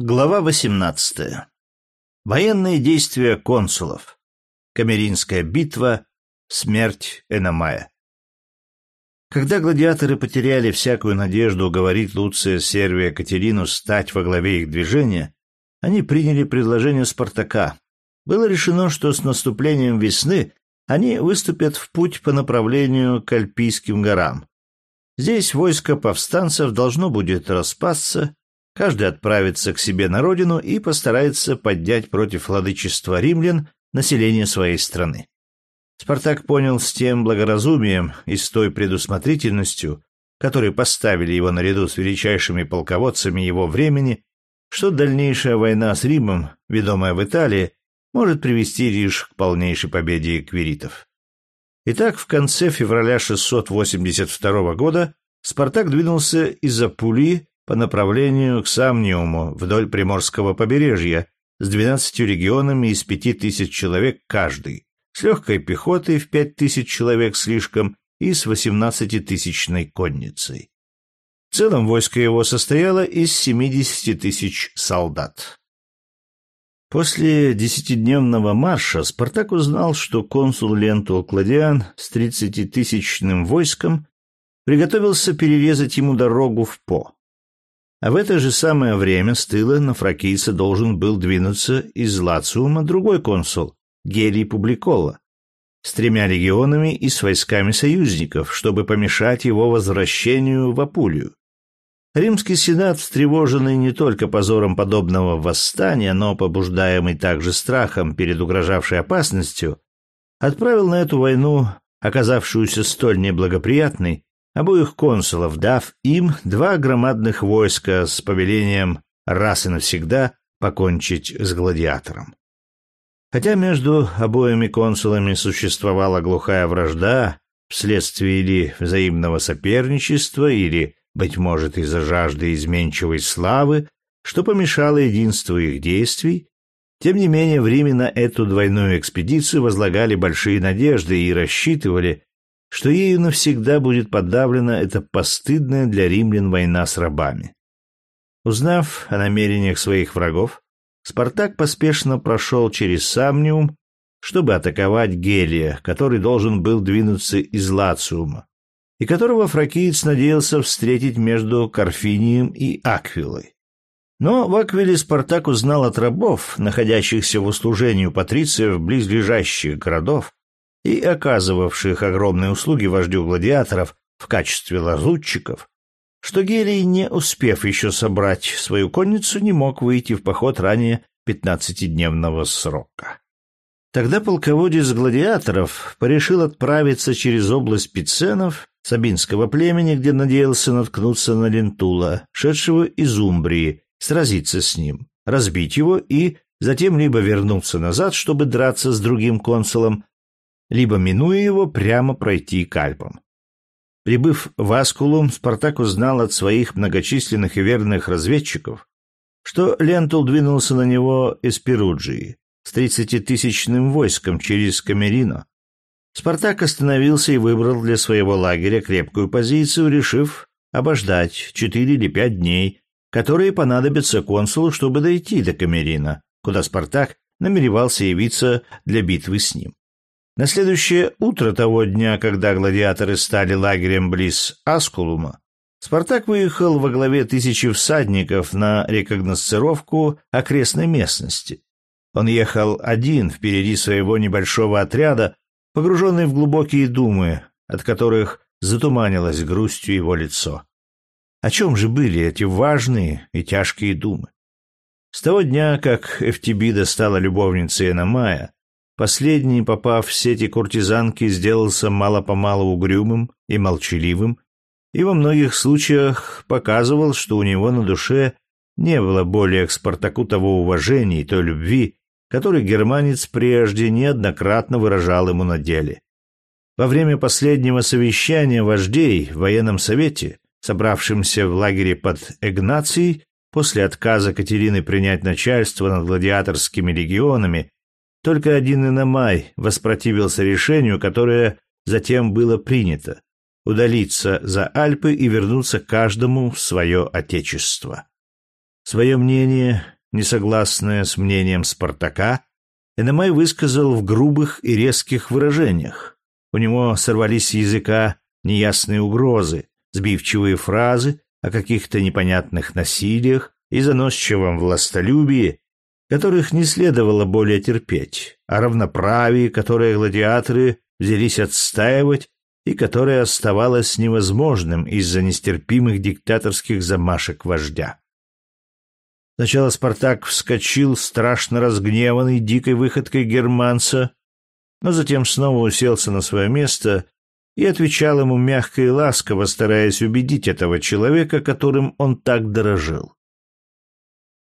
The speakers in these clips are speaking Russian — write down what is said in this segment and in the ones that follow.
Глава 18. Военные действия консулов. Камеринская битва. Смерть Эномая. Когда гладиаторы потеряли всякую надежду уговорить Луция Сервия Катерину стать во главе их движения, они приняли предложение Спартака. Было решено, что с наступлением весны они выступят в путь по направлению к Альпийским горам. Здесь войско повстанцев должно будет распасться, Каждый отправится к себе на родину и постарается поднять против владычества римлян население своей страны. Спартак понял с тем благоразумием и с той предусмотрительностью, которые поставили его наряду с величайшими полководцами его времени, что дальнейшая война с Римом, ведомая в Италии, может привести лишь к полнейшей победе квиритов. Итак, в конце февраля 682 года Спартак двинулся из-за Пули по направлению к Самниуму вдоль Приморского побережья с 12 регионами из 5000 человек каждый, с легкой пехотой в 5000 человек слишком и с 18-тысячной конницей. В целом войско его состояло из 70 тысяч солдат. После десятидневного марша Спартак узнал, что консул Лентул Кладиан с тридцатитысячным войском приготовился перерезать ему дорогу в По. А в это же самое время с тыла на фракийца должен был двинуться из Лациума другой консул, Гелий Публикола, с тремя легионами и с войсками союзников, чтобы помешать его возвращению в Апулию. Римский сенат, встревоженный не только позором подобного восстания, но побуждаемый также страхом перед угрожавшей опасностью, отправил на эту войну, оказавшуюся столь неблагоприятной, обоих консулов, дав им два громадных войска с повелением раз и навсегда покончить с гладиатором. Хотя между обоими консулами существовала глухая вражда, вследствие или взаимного соперничества, или, быть может, из-за жажды изменчивой славы, что помешало единству их действий, тем не менее в Риме на эту двойную экспедицию возлагали большие надежды и рассчитывали, что ею навсегда будет подавлена эта постыдная для римлян война с рабами. Узнав о намерениях своих врагов, Спартак поспешно прошел через Самниум, чтобы атаковать Гелия, который должен был двинуться из Лациума, и которого фракиец надеялся встретить между Карфинием и Аквилой. Но в Аквиле Спартак узнал от рабов, находящихся в услужении у патрициев близлежащих городов, и оказывавших огромные услуги вождю гладиаторов в качестве лазутчиков, что Гелий, не успев еще собрать свою конницу, не мог выйти в поход ранее пятнадцатидневного срока. Тогда полководец гладиаторов порешил отправиться через область Пиценов, Сабинского племени, где надеялся наткнуться на Лентула, шедшего из Умбрии, сразиться с ним, разбить его и затем либо вернуться назад, чтобы драться с другим консулом, либо, минуя его, прямо пройти к Альпам. Прибыв в Аскулум, Спартак узнал от своих многочисленных и верных разведчиков, что Лентул двинулся на него из Перуджии с тридцатитысячным войском через Камерино. Спартак остановился и выбрал для своего лагеря крепкую позицию, решив обождать четыре или пять дней, которые понадобятся консулу, чтобы дойти до Камерина, куда Спартак намеревался явиться для битвы с ним. На следующее утро того дня, когда гладиаторы стали лагерем близ Аскулума, Спартак выехал во главе тысячи всадников на рекогносцировку окрестной местности. Он ехал один впереди своего небольшого отряда, погруженный в глубокие думы, от которых затуманилось грустью его лицо. О чем же были эти важные и тяжкие думы? С того дня, как Эфтибида стала любовницей Эномая, Последний, попав в сети куртизанки, сделался мало-помалу угрюмым и молчаливым, и во многих случаях показывал, что у него на душе не было более к Спартаку того уважения и той любви, который германец прежде неоднократно выражал ему на деле. Во время последнего совещания вождей в военном совете, собравшемся в лагере под Эгнацией, после отказа Катерины принять начальство над гладиаторскими легионами только один Иномай воспротивился решению, которое затем было принято – удалиться за Альпы и вернуться каждому в свое отечество. Свое мнение, несогласное с мнением Спартака, Эномай высказал в грубых и резких выражениях. У него сорвались с языка неясные угрозы, сбивчивые фразы о каких-то непонятных насилиях и заносчивом властолюбии, которых не следовало более терпеть, о равноправии, которое гладиаторы взялись отстаивать и которое оставалось невозможным из-за нестерпимых диктаторских замашек вождя. Сначала Спартак вскочил, страшно разгневанный дикой выходкой германца, но затем снова уселся на свое место и отвечал ему мягко и ласково, стараясь убедить этого человека, которым он так дорожил.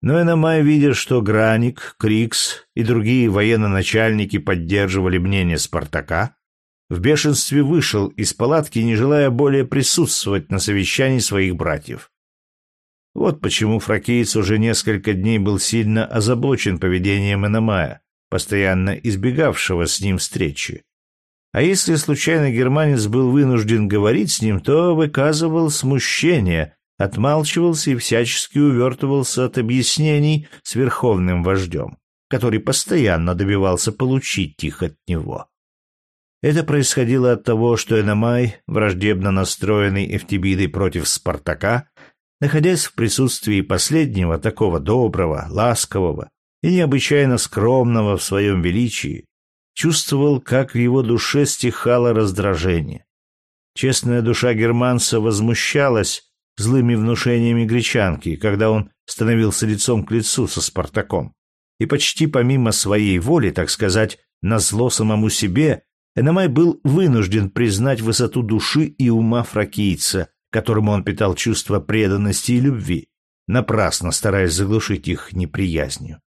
Но Эномай, видя, что Граник, Крикс и другие военно-начальники поддерживали мнение Спартака, в бешенстве вышел из палатки, не желая более присутствовать на совещании своих братьев. Вот почему фракиец уже несколько дней был сильно озабочен поведением Эномая, постоянно избегавшего с ним встречи. А если случайно германец был вынужден говорить с ним, то выказывал смущение, отмалчивался и всячески увертывался от объяснений с верховным вождем, который постоянно добивался получить их от него. Это происходило от того, что Эномай, враждебно настроенный Эфтибидой против Спартака, находясь в присутствии последнего, такого доброго, ласкового и необычайно скромного в своем величии, чувствовал, как в его душе стихало раздражение. Честная душа германца возмущалась злыми внушениями гречанки, когда он становился лицом к лицу со Спартаком. И почти помимо своей воли, так сказать, на зло самому себе, Эномай был вынужден признать высоту души и ума фракийца, которому он питал чувство преданности и любви, напрасно стараясь заглушить их неприязнью.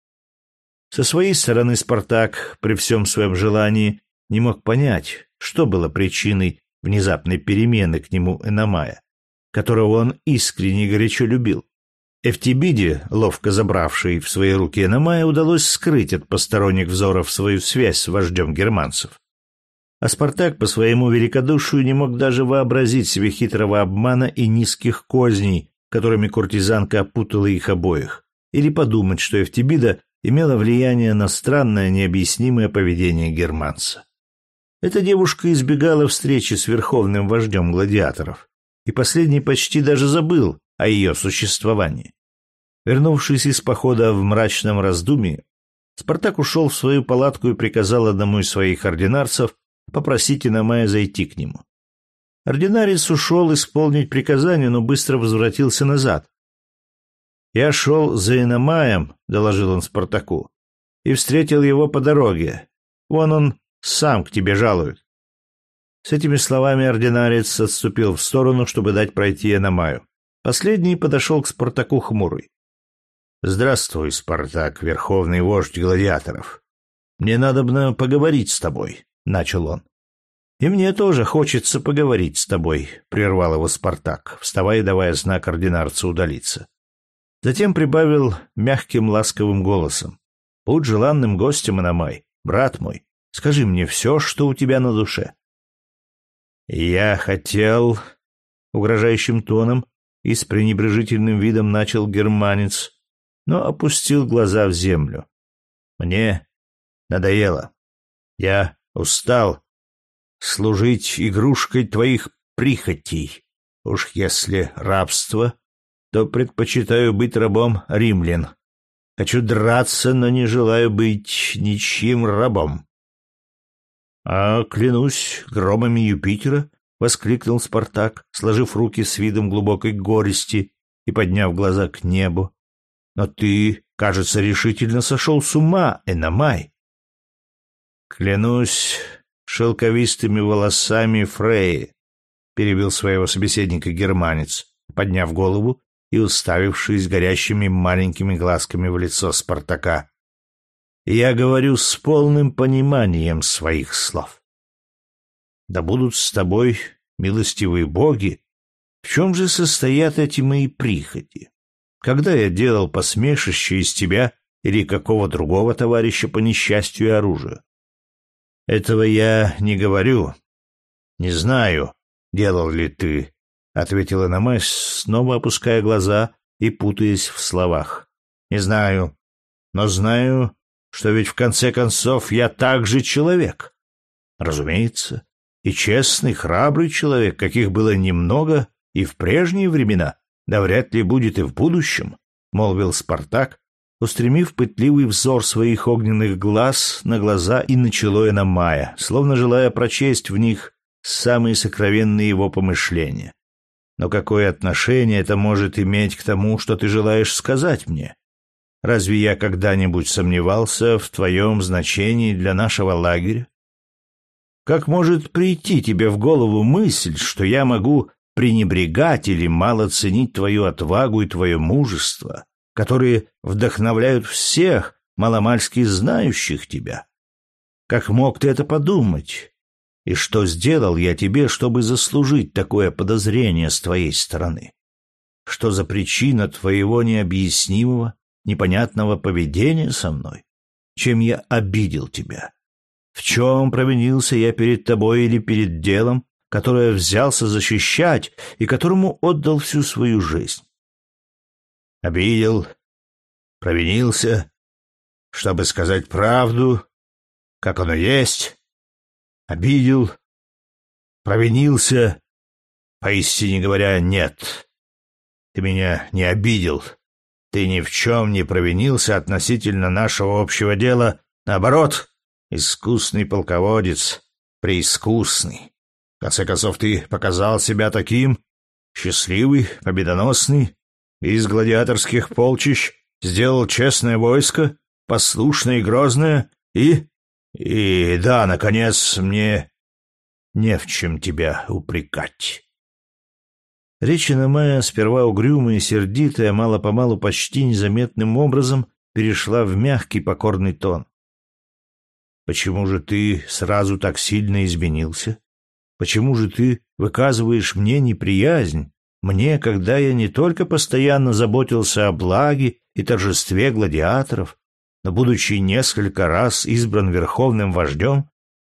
Со своей стороны Спартак, при всем своем желании, не мог понять, что было причиной внезапной перемены к нему Эномая, которого он искренне и горячо любил. Эфтибиде, ловко забравшей в свои руки Эномая, удалось скрыть от посторонних взоров свою связь с вождем германцев. А Спартак по своему великодушию не мог даже вообразить себе хитрого обмана и низких козней, которыми куртизанка опутала их обоих, или подумать, что Эфтибида имела влияние на странное необъяснимое поведение германца. Эта девушка избегала встречи с верховным вождем гладиаторов, и последний почти даже забыл о ее существовании. Вернувшись из похода в мрачном раздумье, Спартак ушел в свою палатку и приказал одному из своих ординарцев попросить Иномая зайти к нему. Ординарец ушел исполнить приказание, но быстро возвратился назад. «Я шел за Иномаем», — доложил он Спартаку, — «и встретил его по дороге. Вон он сам к тебе жалует». С этими словами ординарец отступил в сторону, чтобы дать пройти Иномаю. Последний подошел к Спартаку хмурый. «Здравствуй, Спартак, верховный вождь гладиаторов. Мне надо поговорить с тобой начал он. «И мне тоже хочется поговорить с тобой», — прервал его Спартак, вставая и давая знак ординарцу удалиться. Затем прибавил мягким ласковым голосом. «Будь желанным гостем, Анамай, брат мой, скажи мне все, что у тебя на душе». «Я хотел...» — угрожающим тоном и с пренебрежительным видом начал германец, но опустил глаза в землю. «Мне надоело. Я Устал служить игрушкой твоих прихотей. Уж если рабство, то предпочитаю быть рабом римлян. Хочу драться, но не желаю быть ничьим рабом. — А клянусь громами Юпитера, — воскликнул Спартак, сложив руки с видом глубокой горести и подняв глаза к небу. — Но ты, кажется, решительно сошел с ума, Эномай. «Клянусь шелковистыми волосами Фреи», — перебил своего собеседника германец, подняв голову и уставившись горящими маленькими глазками в лицо Спартака. «Я говорю с полным пониманием своих слов. Да будут с тобой милостивые боги, в чем же состоят эти мои прихоти? Когда я делал посмешище из тебя или какого другого товарища по несчастью и? Этого я не говорю. Не знаю, делал ли ты, ответила Намэс, снова опуская глаза и путаясь в словах. «Не знаю, но знаю, что ведь в конце концов я также человек. Разумеется, и честный, храбрый человек, каких было немного и в прежние времена, да вряд ли будет и в будущем, — молвил Спартак, устремив пытливый взор своих огненных глаз на глаза и на чело Мая, словно желая прочесть в них самые сокровенные его помышления. Но какое отношение это может иметь к тому, что ты желаешь сказать мне? Разве я когда-нибудь сомневался в твоем значении для нашего лагеря? Как может прийти тебе в голову мысль, что я могу пренебрегать или мало ценить твою отвагу и твое мужество, которые вдохновляют всех, маломальски знающих тебя? Как мог ты это подумать? И что сделал я тебе, чтобы заслужить такое подозрение с твоей стороны? Что за причина твоего необъяснимого, непонятного поведения со мной? Чем я обидел тебя? В чем провинился я перед тобой или перед делом, которое взялся защищать и которому отдал всю свою жизнь? Обидел, провинился, чтобы сказать правду, как оно есть, обидел, провинился, поистине говоря, нет. Ты меня не обидел, ты ни в чем не провинился относительно нашего общего дела. Наоборот, искусный полководец, преискусный. В конце концов, ты показал себя таким, счастливый, победоносный, из гладиаторских полчищ сделал честное войско, послушное и грозное, и... И да, наконец, мне не в чем тебя упрекать. Речь Иномая, сперва угрюмая и сердитая, мало-помалу почти незаметным образом перешла в мягкий покорный тон. «Почему же ты сразу так сильно изменился? Почему же ты выказываешь мне неприязнь, мне, когда я не только постоянно заботился о благе и торжестве гладиаторов, но, будучи несколько раз избран верховным вождем,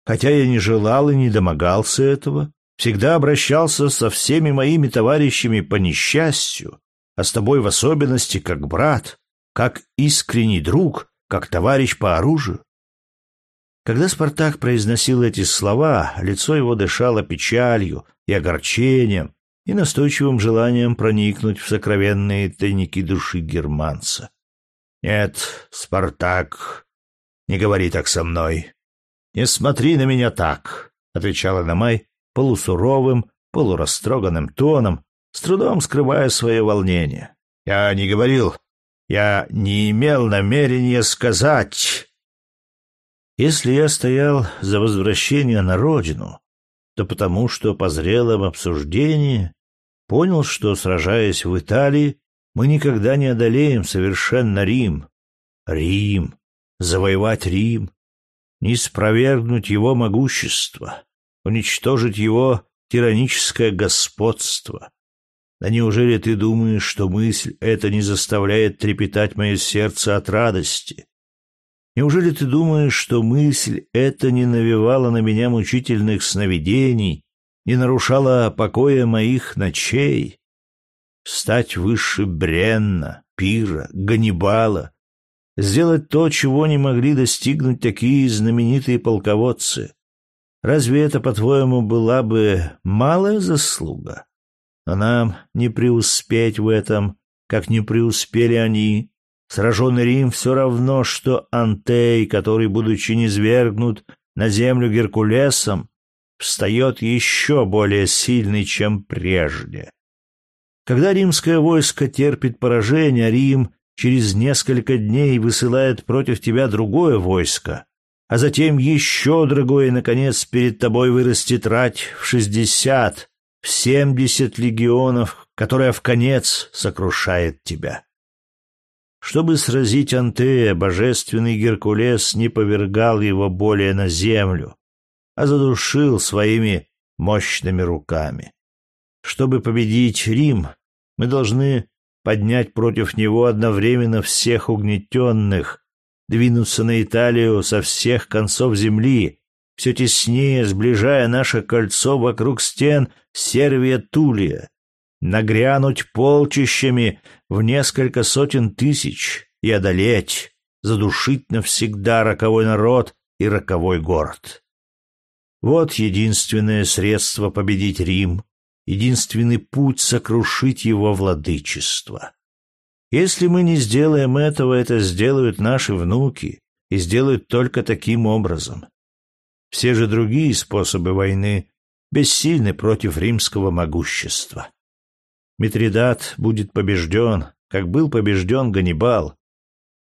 хотя я не желал и не домогался этого, всегда обращался со всеми моими товарищами по несчастью, а с тобой в особенности как брат, как искренний друг, как товарищ по оружию. Когда Спартак произносил эти слова, лицо его дышало печалью и огорчением и настойчивым желанием проникнуть в сокровенные тайники души германца. «Нет, Спартак, не говори так со мной. Не смотри на меня так», — отвечала Намай, полусуровым, полурастроганным тоном, с трудом скрывая свое волнение. «Я не говорил, я не имел намерения сказать...» Если я стоял за возвращение на родину, то потому что по зрелом обсуждении понял, что, сражаясь в Италии, мы никогда не одолеем совершенно Рим. Рим, завоевать Рим, не спровергнуть его могущество уничтожить его тираническое господство. Да неужели ты думаешь, что мысль эта не заставляет трепетать мое сердце от радости? Неужели ты думаешь, что мысль эта не навевала на меня мучительных сновидений, не нарушала покоя моих ночей? Стать выше Бренна, Пира, Ганнибала, сделать то, чего не могли достигнуть такие знаменитые полководцы, Разве это, по-твоему, была бы малая заслуга? Но нам не преуспеть в этом, как не преуспели они. Сраженный Рим все равно, что Антей, который, будучи низвергнут на землю Геркулесом, встает еще более сильный, чем прежде. Когда римское войско терпит поражение, Рим через несколько дней высылает против тебя другое войско, а затем еще другой, и, наконец, перед тобой вырастет рать в шестьдесят, в семьдесят легионов, которая в конец сокрушает тебя. Чтобы сразить Антея, божественный Геркулес не повергал его более на землю, а задушил своими мощными руками. Чтобы победить Рим, мы должны поднять против него одновременно всех угнетенных, двинуться на Италию со всех концов земли, все теснее сближая наше кольцо вокруг стен Сервия-Тулия. нагрянуть полчищами в несколько сотен тысяч и одолеть, задушить навсегда роковой народ и роковой город. Вот единственное средство победить Рим, единственный путь сокрушить его владычество. Если мы не сделаем этого, это сделают наши внуки, и сделают только таким образом. Все же другие способы войны бессильны против римского могущества. Митридат будет побежден, как был побежден Ганнибал.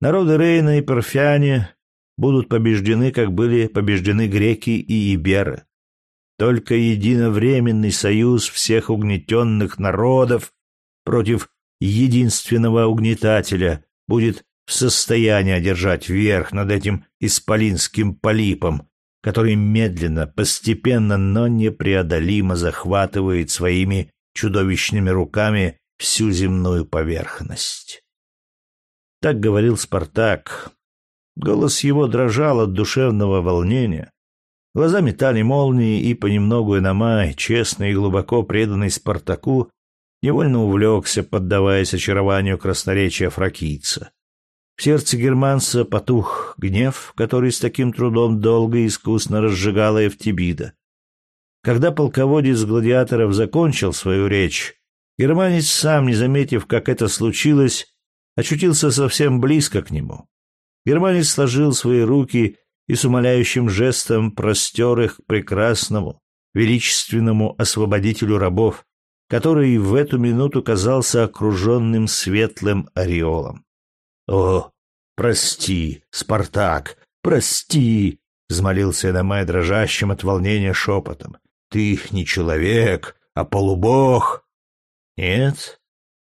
Народы Рейна и Парфяне будут побеждены, как были побеждены греки и иберы. Только единовременный союз всех угнетенных народов против единственного угнетателя будет в состоянии одержать верх над этим исполинским полипом, который медленно, постепенно, но непреодолимо захватывает своими чудовищными руками всю земную поверхность. Так говорил Спартак. Голос его дрожал от душевного волнения. Глаза метали молнии, и понемногу Иномай, честный и глубоко преданный Спартаку, невольно увлекся, поддаваясь очарованию красноречия фракийца. В сердце германца потух гнев, который с таким трудом долго и искусно разжигала Эвтибида. Когда полководец гладиаторов закончил свою речь, германец сам, не заметив, как это случилось, очутился совсем близко к нему. Германец сложил свои руки и с умоляющим жестом простер их прекрасному, величественному освободителю рабов, который в эту минуту казался окруженным светлым ореолом. «О, прости, Спартак, прости!» — взмолился Эдамай дрожащим от волнения шепотом. «Ты не человек, а полубог!» «Нет,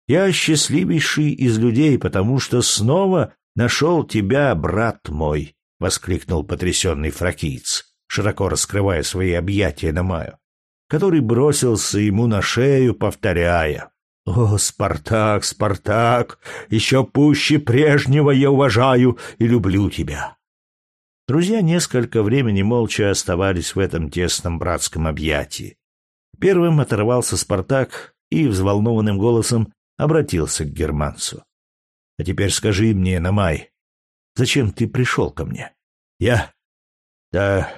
я счастливейший из людей, потому что снова нашел тебя, брат мой!» — воскликнул потрясенный фракиец, широко раскрывая свои объятия Эдамаю, который бросился ему на шею, повторяя о, Спартак, Спартак, еще пуще прежнего я уважаю и люблю тебя. Друзья несколько времени молча оставались в этом тесном братском объятии. Первым оторвался Спартак и взволнованным голосом обратился к германцу. — А теперь скажи мне, Намай, зачем ты пришел ко мне? — Я? — Да,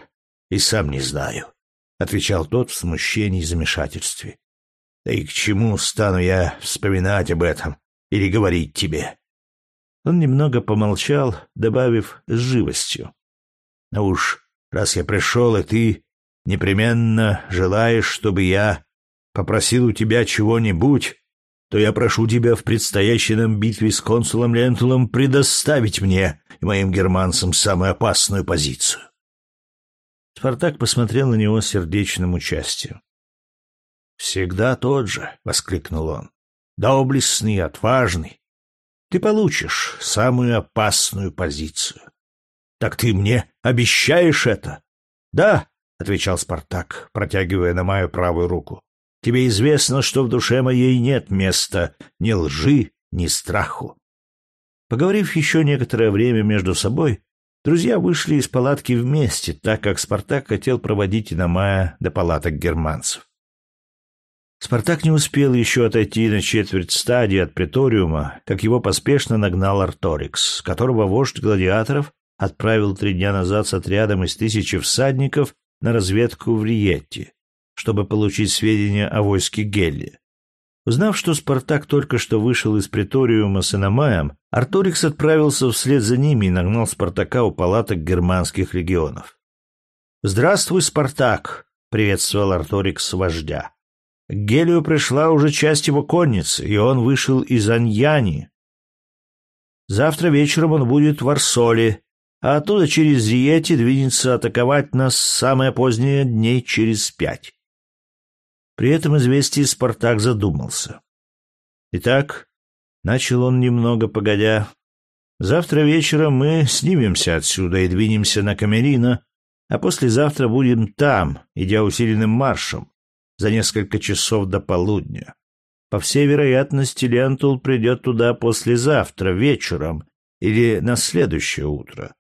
и сам не знаю, — отвечал тот в смущении и замешательстве. Да и к чему стану я вспоминать об этом или говорить тебе? Он немного помолчал, добавив с живостью. Ну уж, раз я пришел, и ты непременно желаешь, чтобы я попросил у тебя чего-нибудь, то я прошу тебя в предстоящей нам битве с консулом Лентулом предоставить мне и моим германцам самую опасную позицию. Спартак посмотрел на него с сердечным участием. «Всегда тот же», — воскликнул он. «Доблестный, отважный. Ты получишь самую опасную позицию». «Так ты мне обещаешь это?» «Да», — отвечал Спартак, протягивая на мою правую руку. «Тебе известно, что в душе моей нет места ни лжи, ни страху». Поговорив еще некоторое время между собой, друзья вышли из палатки вместе, так как Спартак хотел проводить Иномая до палаток германцев. Спартак не успел еще отойти на четверть стадии от приториума, как его поспешно нагнал Арторикс, которого вождь гладиаторов отправил три дня назад с отрядом из тысячи всадников на разведку в Риетти, чтобы получить сведения о войске Гелли. Узнав, что Спартак только что вышел из приториума с Иномаем, Арторикс отправился вслед за ними и нагнал Спартака у палаток германских легионов. «Здравствуй, Спартак!» — приветствовал Арторикс вождя. К Гелию пришла уже часть его конницы, и он вышел из Аньяни. Завтра вечером он будет в Арсоле, а оттуда через Зиети двинется атаковать нас самое позднее дней через пять. При этом известии Спартак задумался. Итак, начал он немного погодя, завтра вечером мы снимемся отсюда и двинемся на Камерина, а послезавтра будем там, идя усиленным маршем за несколько часов до полудня. По всей вероятности, Лентул придет туда послезавтра вечером или на следующее утро.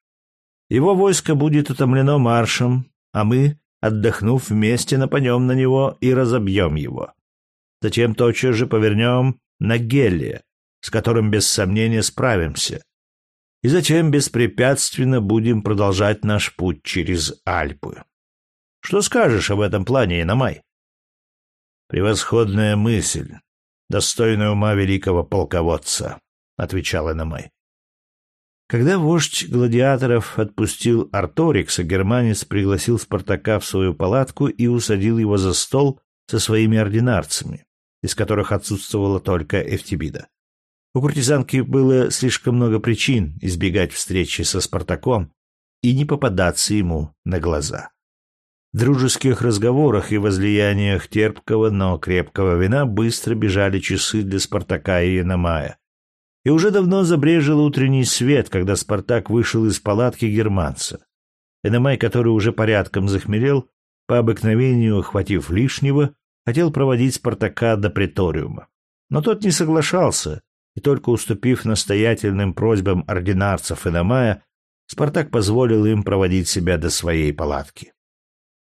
Его войско будет утомлено маршем, а мы, отдохнув вместе, нападем на него и разобьем его. затем тотчас же повернем на Гелия, с которым без сомнения справимся, и затем беспрепятственно будем продолжать наш путь через Альпы. Что скажешь об этом плане, Иномай? Превосходная мысль, достойная ума великого полководца, отвечал Иномай. Когда вождь гладиаторов отпустил Арторикса, германец пригласил Спартака в свою палатку и усадил его за стол со своими ординарцами, из которых отсутствовала только Эфтибида. У куртизанки было слишком много причин избегать встречи со Спартаком и не попадаться ему на глаза. В дружеских разговорах и возлияниях терпкого, но крепкого вина быстро бежали часы для Спартака и Яномая. И уже давно забрежил утренний свет, когда Спартак вышел из палатки германца. Эномай, который уже порядком захмелел, по обыкновению, охватив лишнего, хотел проводить Спартака до приториума. Но тот не соглашался, и только уступив настоятельным просьбам ординарцев Эномая, Спартак позволил им проводить себя до своей палатки.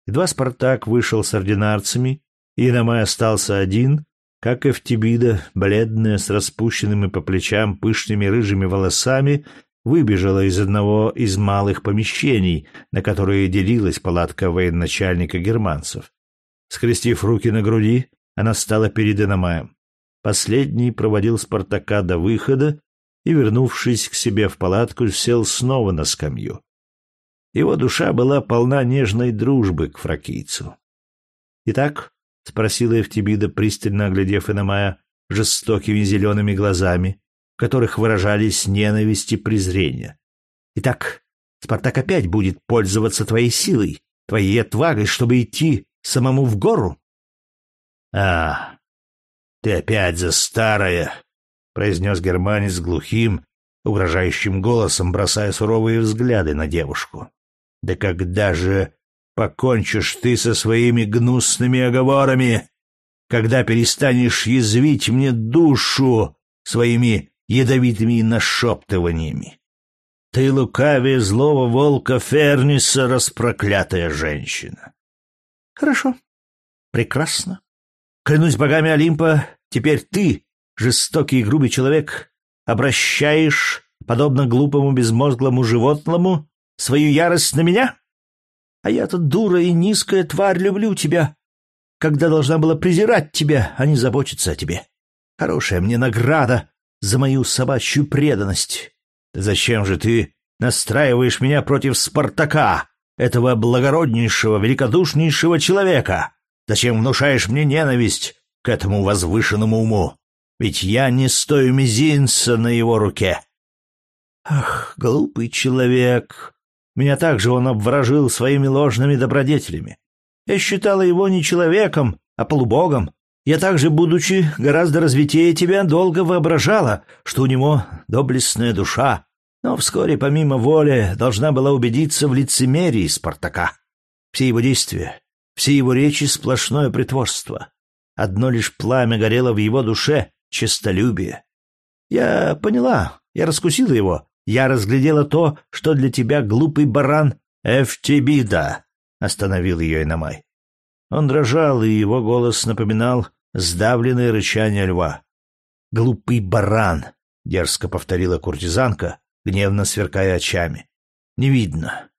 Едва Спартак вышел с ординарцами, и Эномай остался один, как Эфтибида, бледная, с распущенными по плечам пышными рыжими волосами, выбежала из одного из малых помещений, на которые делилась палатка военачальника германцев. Скрестив руки на груди, она стала перед Иномаем. Последний проводил Спартака до выхода и, вернувшись к себе в палатку, сел снова на скамью. Его душа была полна нежной дружбы к фракийцу. «Итак, — спросила Эвтибида, пристально оглядев Иномая жестокими зелеными глазами, в которых выражались ненависть и презрение. «Итак, Спартак опять будет пользоваться твоей силой, твоей отвагой, чтобы идти самому в гору?» «А, ты опять за старое!» — произнес германец глухим, угрожающим голосом, бросая суровые взгляды на девушку. «Да когда же покончишь ты со своими гнусными оговорами, когда перестанешь язвить мне душу своими ядовитыми нашептываниями. Ты лукавее злого волка Ферниса, распроклятая женщина. Хорошо. Прекрасно. Клянусь богами Олимпа, теперь ты, жестокий и грубый человек, обращаешь, подобно глупому безмозглому животному, свою ярость на меня? А я-то дура и низкая тварь люблю тебя, когда должна была презирать тебя, а не заботиться о тебе. Хорошая мне награда за мою собачью преданность. Да зачем же ты настраиваешь меня против Спартака, этого благороднейшего, великодушнейшего человека? Зачем внушаешь мне ненависть к этому возвышенному уму? Ведь я не стою мизинца на его руке. Ах, глупый человек, меня также он обворожил своими ложными добродетелями. Я считала его не человеком, а полубогом. Я также, будучи гораздо развитее тебя, долго воображала, что у него доблестная душа, но вскоре, помимо воли, должна была убедиться в лицемерии Спартака. Все его действия, все его речи — сплошное притворство. Одно лишь пламя горело в его душе — честолюбие. Я поняла, я раскусила его, я разглядела то, что для тебя глупый баран Эфтибида, остановил ее Иномай. Он дрожал, и его голос напоминал сдавленное рычание льва. «Глупый баран!» — дерзко повторила куртизанка, гневно сверкая очами. «Не видно.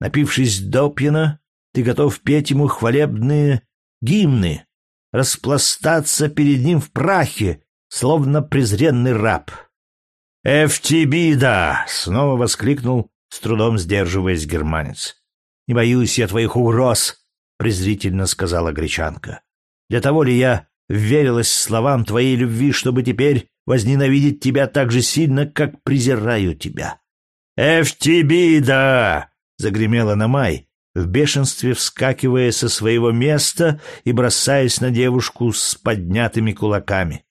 Напившись допьяна, ты готов петь ему хвалебные гимны, распластаться перед ним в прахе, словно презренный раб. «Эфтибида!» — снова воскликнул, с трудом сдерживаясь германец. «Не боюсь я твоих угроз», — презрительно сказала гречанка. «Для того ли я верилась словам твоей любви, чтобы теперь возненавидеть тебя так же сильно, как презираю тебя?» «Эфтибида!» — загремела Намай, в бешенстве вскакивая со своего места и бросаясь на девушку с поднятыми кулаками.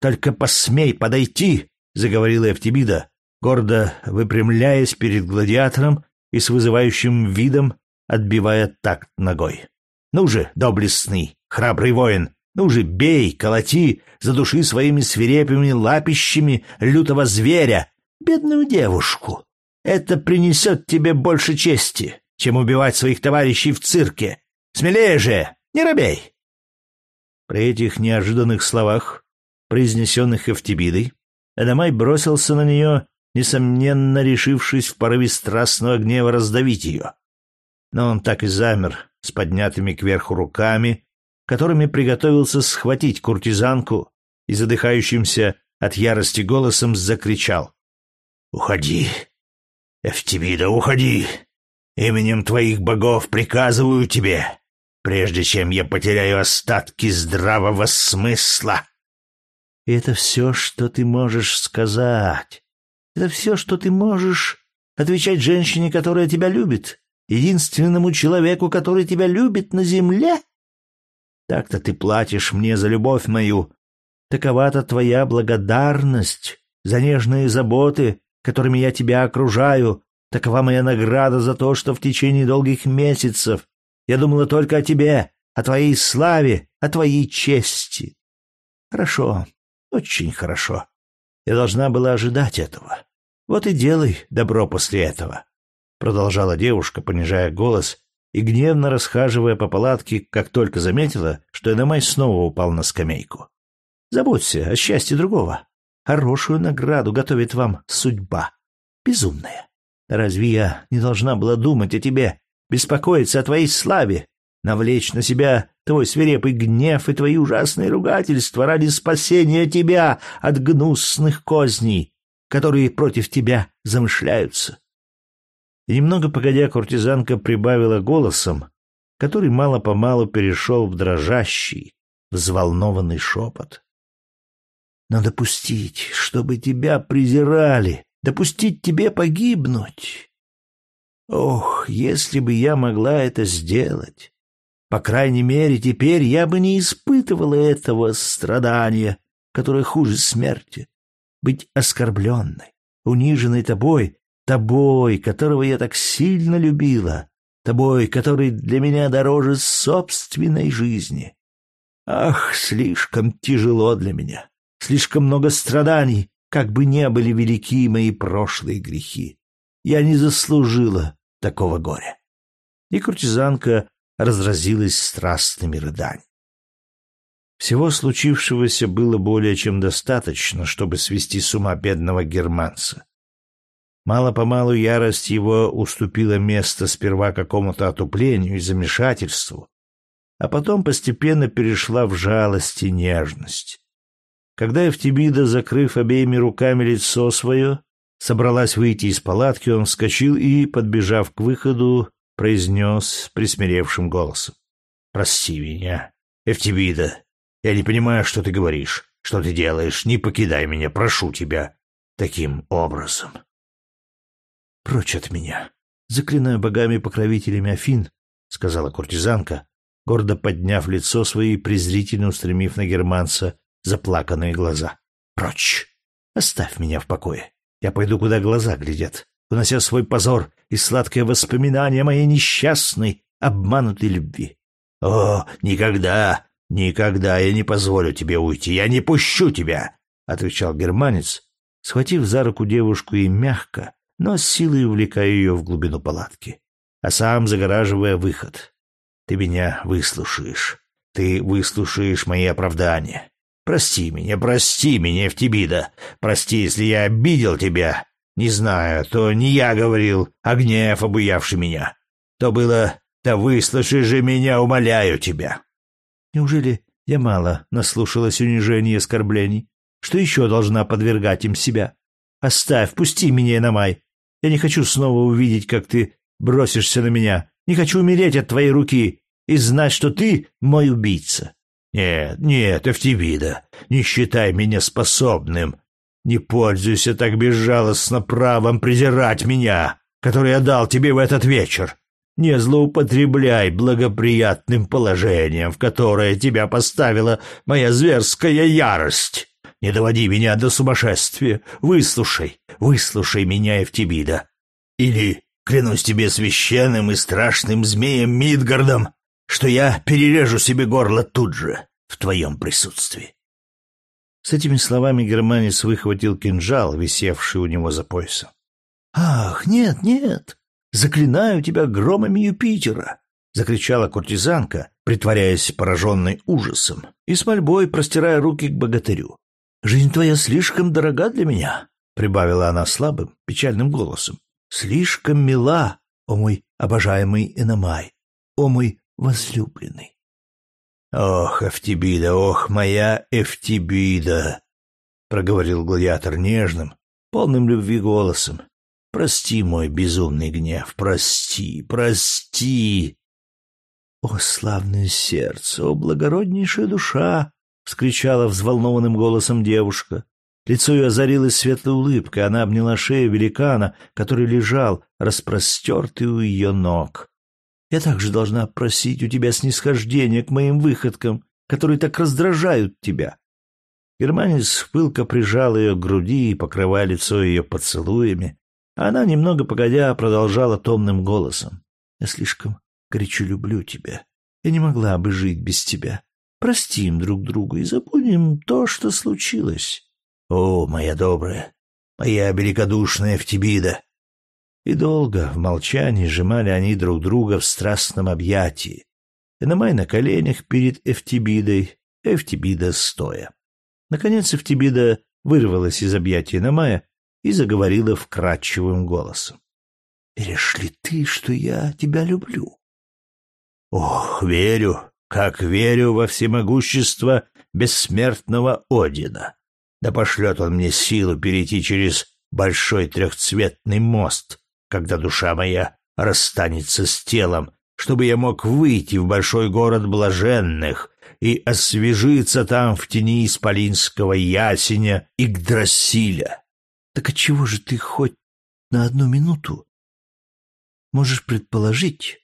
«Только посмей подойти!» Заговорила Эфтибида, гордо выпрямляясь перед гладиатором и с вызывающим видом отбивая такт ногой. «Ну же, доблестный, храбрый воин, ну же, бей, колоти, задуши своими свирепыми лапищами лютого зверя, бедную девушку. Это принесет тебе больше чести, чем убивать своих товарищей в цирке. Смелее же, не робей!» При этих неожиданных словах, произнесенных Эфтибидой, Эдамай бросился на нее, несомненно решившись в порыве страстного гнева раздавить ее. Но он так и замер с поднятыми кверху руками, которыми приготовился схватить куртизанку и задыхающимся от ярости голосом закричал. «Уходи! Эфтибида, уходи! Именем твоих богов приказываю тебе, прежде чем я потеряю остатки здравого смысла!» И это все, что ты можешь сказать. Это все, что ты можешь отвечать женщине, которая тебя любит, единственному человеку, который тебя любит на земле? Так-то ты платишь мне за любовь мою. Такова-то твоя благодарность за нежные заботы, которыми я тебя окружаю. Такова моя награда за то, что в течение долгих месяцев я думала только о тебе, о твоей славе, о твоей чести. Хорошо, очень хорошо. Я должна была ожидать этого. Вот и делай добро после этого, продолжала девушка, понижая голос и гневно расхаживая по палатке, как только заметила, что Эдамай снова упал на скамейку. Заботься о счастье другого. Хорошую награду готовит вам судьба. Безумная. Разве я не должна была думать о тебе, беспокоиться о твоей славе, навлечь на себя твой свирепый гнев и твои ужасные ругательства ради спасения тебя от гнусных козней, которые против тебя замышляются. И немного погодя, куртизанка прибавила голосом, который мало-помалу перешел в дрожащий, взволнованный шепот. Но допустить, чтобы тебя презирали, допустить тебе погибнуть. Ох, если бы я могла это сделать! По крайней мере, теперь я бы не испытывала этого страдания, которое хуже смерти. Быть оскорбленной, униженной тобой, тобой, которого я так сильно любила, тобой, который для меня дороже собственной жизни. Ах, слишком тяжело для меня, слишком много страданий, как бы не были велики мои прошлые грехи. Я не заслужила такого горя. И куртизанка разразилась страстными рыданиями. Всего случившегося было более чем достаточно, чтобы свести с ума бедного германца. Мало-помалу ярость его уступила место сперва какому-то отуплению и замешательству, а потом постепенно перешла в жалость и нежность. Когда Эвтибида, закрыв обеими руками лицо свое, собралась выйти из палатки, он вскочил и, подбежав к выходу, произнес присмиревшим голосом. «Прости меня, Эфтибида. Я не понимаю, что ты говоришь, что ты делаешь. Не покидай меня, прошу тебя, таким образом». «Прочь от меня. Заклинаю богами-покровителями Афин», — сказала куртизанка, гордо подняв лицо свое и презрительно устремив на германца заплаканные глаза. «Прочь! Оставь меня в покое. Я пойду, куда глаза глядят унося свой позор и сладкое воспоминание моей несчастной, обманутой любви. «О, никогда, никогда я не позволю тебе уйти, я не пущу тебя!» — отвечал германец, схватив за руку девушку и мягко, но с силой увлекая ее в глубину палатки, а сам загораживая выход. «Ты меня выслушаешь, ты выслушаешь мои оправдания. Прости меня, прости меня, Эвтибида, прости, если я обидел тебя, не знаю, то не я говорил, а гнев, обуявший меня. То было «Да выслушай же меня, умоляю тебя». Неужели я мало наслушалась унижений и оскорблений? Что еще должна подвергать им себя? Оставь, пусти меня на май. Я не хочу снова увидеть, как ты бросишься на меня. Не хочу умереть от твоей руки и знать, что ты мой убийца. Нет, нет, Эвтибида, не считай меня способным не пользуйся так безжалостно правом презирать меня, который я дал тебе в этот вечер. Не злоупотребляй благоприятным положением, в которое тебя поставила моя зверская ярость. Не доводи меня до сумасшествия. Выслушай, выслушай меня, Эвтибида. Или, клянусь тебе священным и страшным змеем Мидгардом, что я перережу себе горло тут же, в твоем присутствии. С этими словами германец выхватил кинжал, висевший у него за поясом. «Ах, нет, нет! Заклинаю тебя громами Юпитера!» — закричала куртизанка, притворяясь пораженной ужасом, и с мольбой простирая руки к богатырю. «Жизнь твоя слишком дорога для меня», — прибавила она слабым, печальным голосом. «Слишком мила, о мой обожаемый Эномай, о мой возлюбленный». «Ох, Эфтибида, ох, моя Эфтибида!» — проговорил гладиатор нежным, полным любви голосом. «Прости мой безумный гнев, прости, прости!» «О, славное сердце, о, благороднейшая душа!» — вскричала взволнованным голосом девушка. Лицо ее озарилось светлой улыбкой, она обняла шею великана, который лежал, распростертый у ее ног. «Я также должна просить у тебя снисхождения к моим выходкам, которые так раздражают тебя». Германец пылко прижал ее к груди, покрывая лицо ее поцелуями, а она, немного погодя, продолжала томным голосом. «Я слишком горячо люблю тебя. Я не могла бы жить без тебя. Простим друг друга и забудем то, что случилось. О, моя добрая, моя великодушная Эфтибида!» И долго в молчании сжимали они друг друга в страстном объятии. Эномай на коленях перед Эфтибидой, Эфтибида стоя. Наконец Эфтибида вырвалась из объятий Эномая и заговорила вкрадчивым голосом. «Веришь ли ты, что я тебя люблю?» Ох, верю, как верю во всемогущество бессмертного Одина. Да пошлет он мне силу перейти через большой трехцветный мост, когда душа моя расстанется с телом, чтобы я мог выйти в большой город блаженных и освежиться там в тени исполинского ясеня Игдрасиля. Так отчего же ты хоть на одну минуту можешь предположить,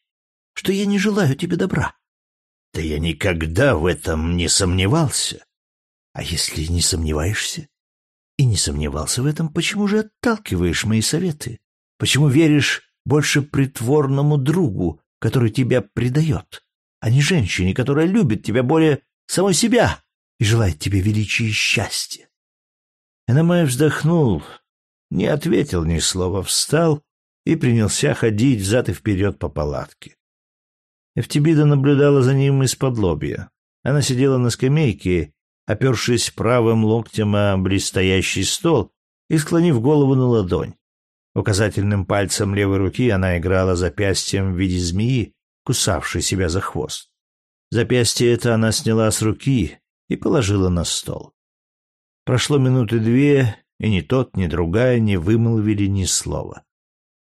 что я не желаю тебе добра. Да я никогда в этом не сомневался. А если не сомневаешься и не сомневался в этом, почему же отталкиваешь мои советы? Почему веришь больше притворному другу, который тебя предает, а не женщине, которая любит тебя более самой себя и желает тебе величия и счастья? Эномай вздохнул, не ответил ни слова, встал и принялся ходить взад и вперед по палатке. Эфтибида наблюдала за ним из-под лобья. Она сидела на скамейке, опершись правым локтем о близстоящий стол и склонив голову на ладонь. Указательным пальцем левой руки она играла запястьем в виде змеи, кусавшей себя за хвост. Запястье это она сняла с руки и положила на стол. Прошло минуты две, и ни тот, ни другая не вымолвили ни слова.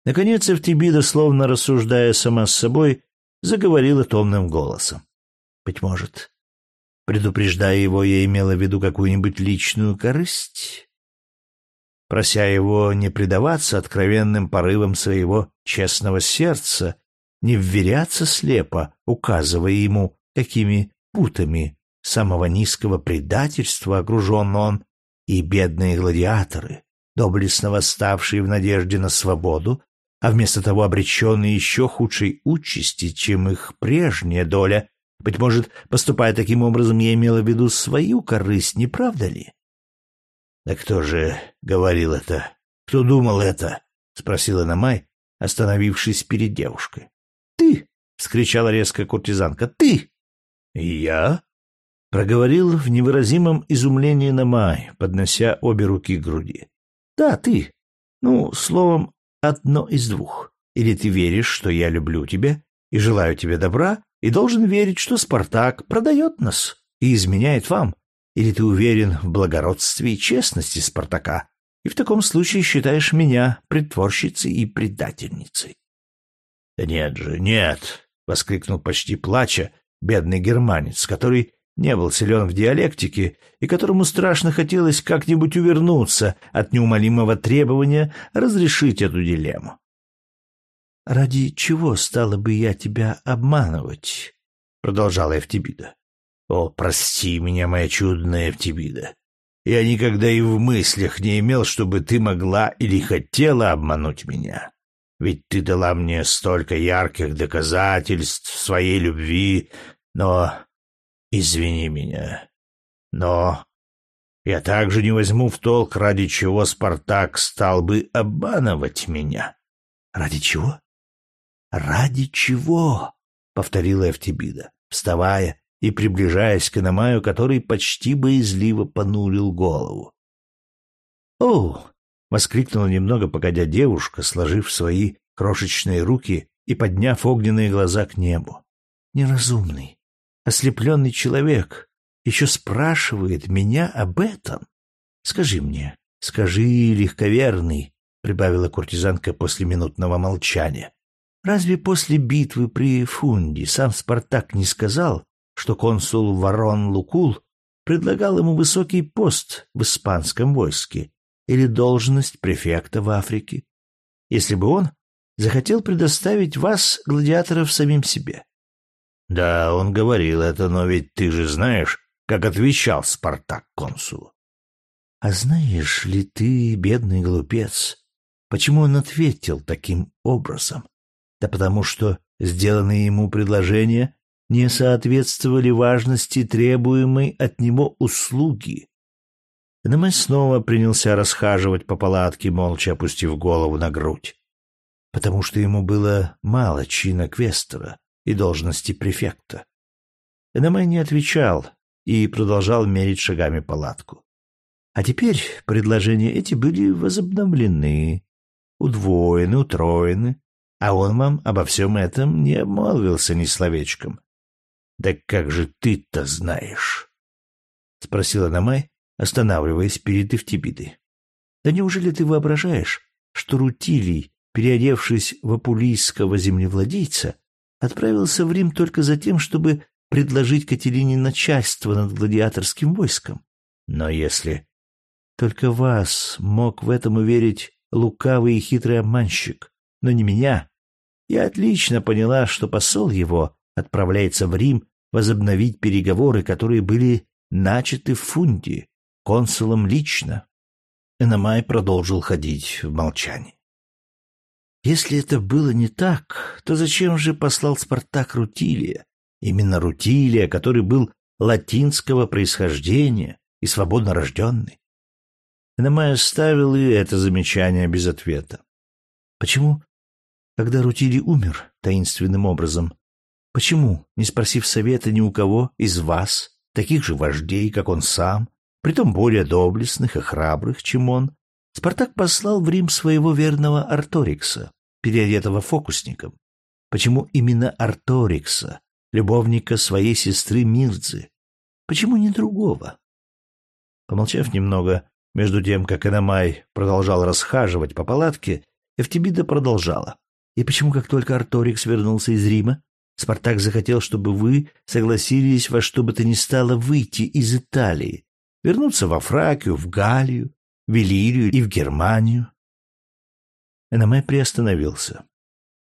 Наконец Эфтибида, словно рассуждая сама с собой, заговорила томным голосом. Быть может, предупреждая его, я имела в виду какую-нибудь личную корысть? Прося его не предаваться откровенным порывам своего честного сердца, не вверяться слепо, указывая ему, какими путами самого низкого предательства окружен он, и бедные гладиаторы, доблестно восставшие в надежде на свободу, а вместо того обреченные еще худшей участи, чем их прежняя доля. Быть может, поступая таким образом, я имела в виду свою корысть, не правда ли? — Да кто же говорил это? Кто думал это? — спросила Намай, остановившись перед девушкой. — Ты! — вскричала резко куртизанка. — Ты! — Я? — проговорил в невыразимом изумлении Намай, поднося обе руки к груди. — Да, ты. Ну, словом, одно из двух. Или ты веришь, что я люблю тебя и желаю тебе добра, и должен верить, что Спартак продает нас и изменяет вам. Или ты уверен в благородстве и честности Спартака, и в таком случае считаешь меня притворщицей и предательницей. — Да нет же, нет! — воскликнул почти плача бедный германец, который не был силен в диалектике и которому страшно хотелось как-нибудь увернуться от неумолимого требования разрешить эту дилемму. «Ради чего стала бы я тебя обманывать?» — продолжала Эфтибида. «О, прости меня, моя чудная Эфтибида. Я никогда и в мыслях не имел, чтобы ты могла или хотела обмануть меня. Ведь ты дала мне столько ярких доказательств своей любви, но Извини меня. Но я также не возьму в толк, ради чего Спартак стал бы обманывать меня. Ради чего? Ради чего? повторила Эфтибида. вставая и приближаясь к Иномаю, который почти боязливо понурил голову. «О!» — воскликнула немного погодя девушка, сложив свои крошечные руки и подняв огненные глаза к небу. «Неразумный, ослепленный человек еще спрашивает меня об этом? Скажи мне, скажи, легковерный, — прибавила куртизанка после минутного молчания. «Разве после битвы при Фунде сам Спартак не сказал, что консул Ворон Лукул предлагал ему высокий пост в испанском войске или должность префекта в Африке, если бы он захотел предоставить вас, гладиаторов, самим себе?» «Да, он говорил это, но ведь ты же знаешь, как отвечал Спартак консулу». «А знаешь ли ты, бедный глупец, Почему он ответил таким образом? Да потому что сделанные ему предложения не соответствовали важности требуемой от него услуги. Энемес снова принялся расхаживать по палатке, молча опустив голову на грудь, потому что ему было мало чина квестера и должности префекта. Энемес не отвечал и продолжал мерить шагами палатку. А теперь предложения эти были возобновлены, удвоены, утроены, а он вам обо всем этом не обмолвился ни словечком. — Да как же ты-то знаешь? — спросила Намай, останавливаясь перед Эфтибидой. — Да неужели ты воображаешь, что Рутилий, переодевшись в апулийского землевладельца, отправился в Рим только за тем, чтобы предложить Катерине начальство над гладиаторским войском? Но если... Только вас мог в этом уверить лукавый и хитрый обманщик, но не меня. Я отлично поняла, что посол его отправляется в Рим возобновить переговоры, которые были начаты в Фунде, консулом лично. Эномай продолжил ходить в молчании. Если это было не так, то зачем же послал Спартак Рутилия? Именно Рутилия, который был латинского происхождения и свободно рожденный. Эномай оставил и это замечание без ответа. Почему, когда Рутили умер таинственным образом, почему, не спросив совета ни у кого из вас, таких же вождей, как он сам, притом более доблестных и храбрых, чем он, Спартак послал в Рим своего верного Арторикса, переодетого фокусником? Почему именно Арторикса, любовника своей сестры Мирдзы? Почему не другого? Помолчав немного, между тем, как Иномай продолжал расхаживать по палатке, Эфтибида продолжала. «И почему, как только Арторикс вернулся из Рима, Спартак захотел, чтобы вы согласились во что бы то ни стало выйти из Италии, вернуться во Фракию, в Галлию, в Иллирию и в Германию?» Эномай приостановился.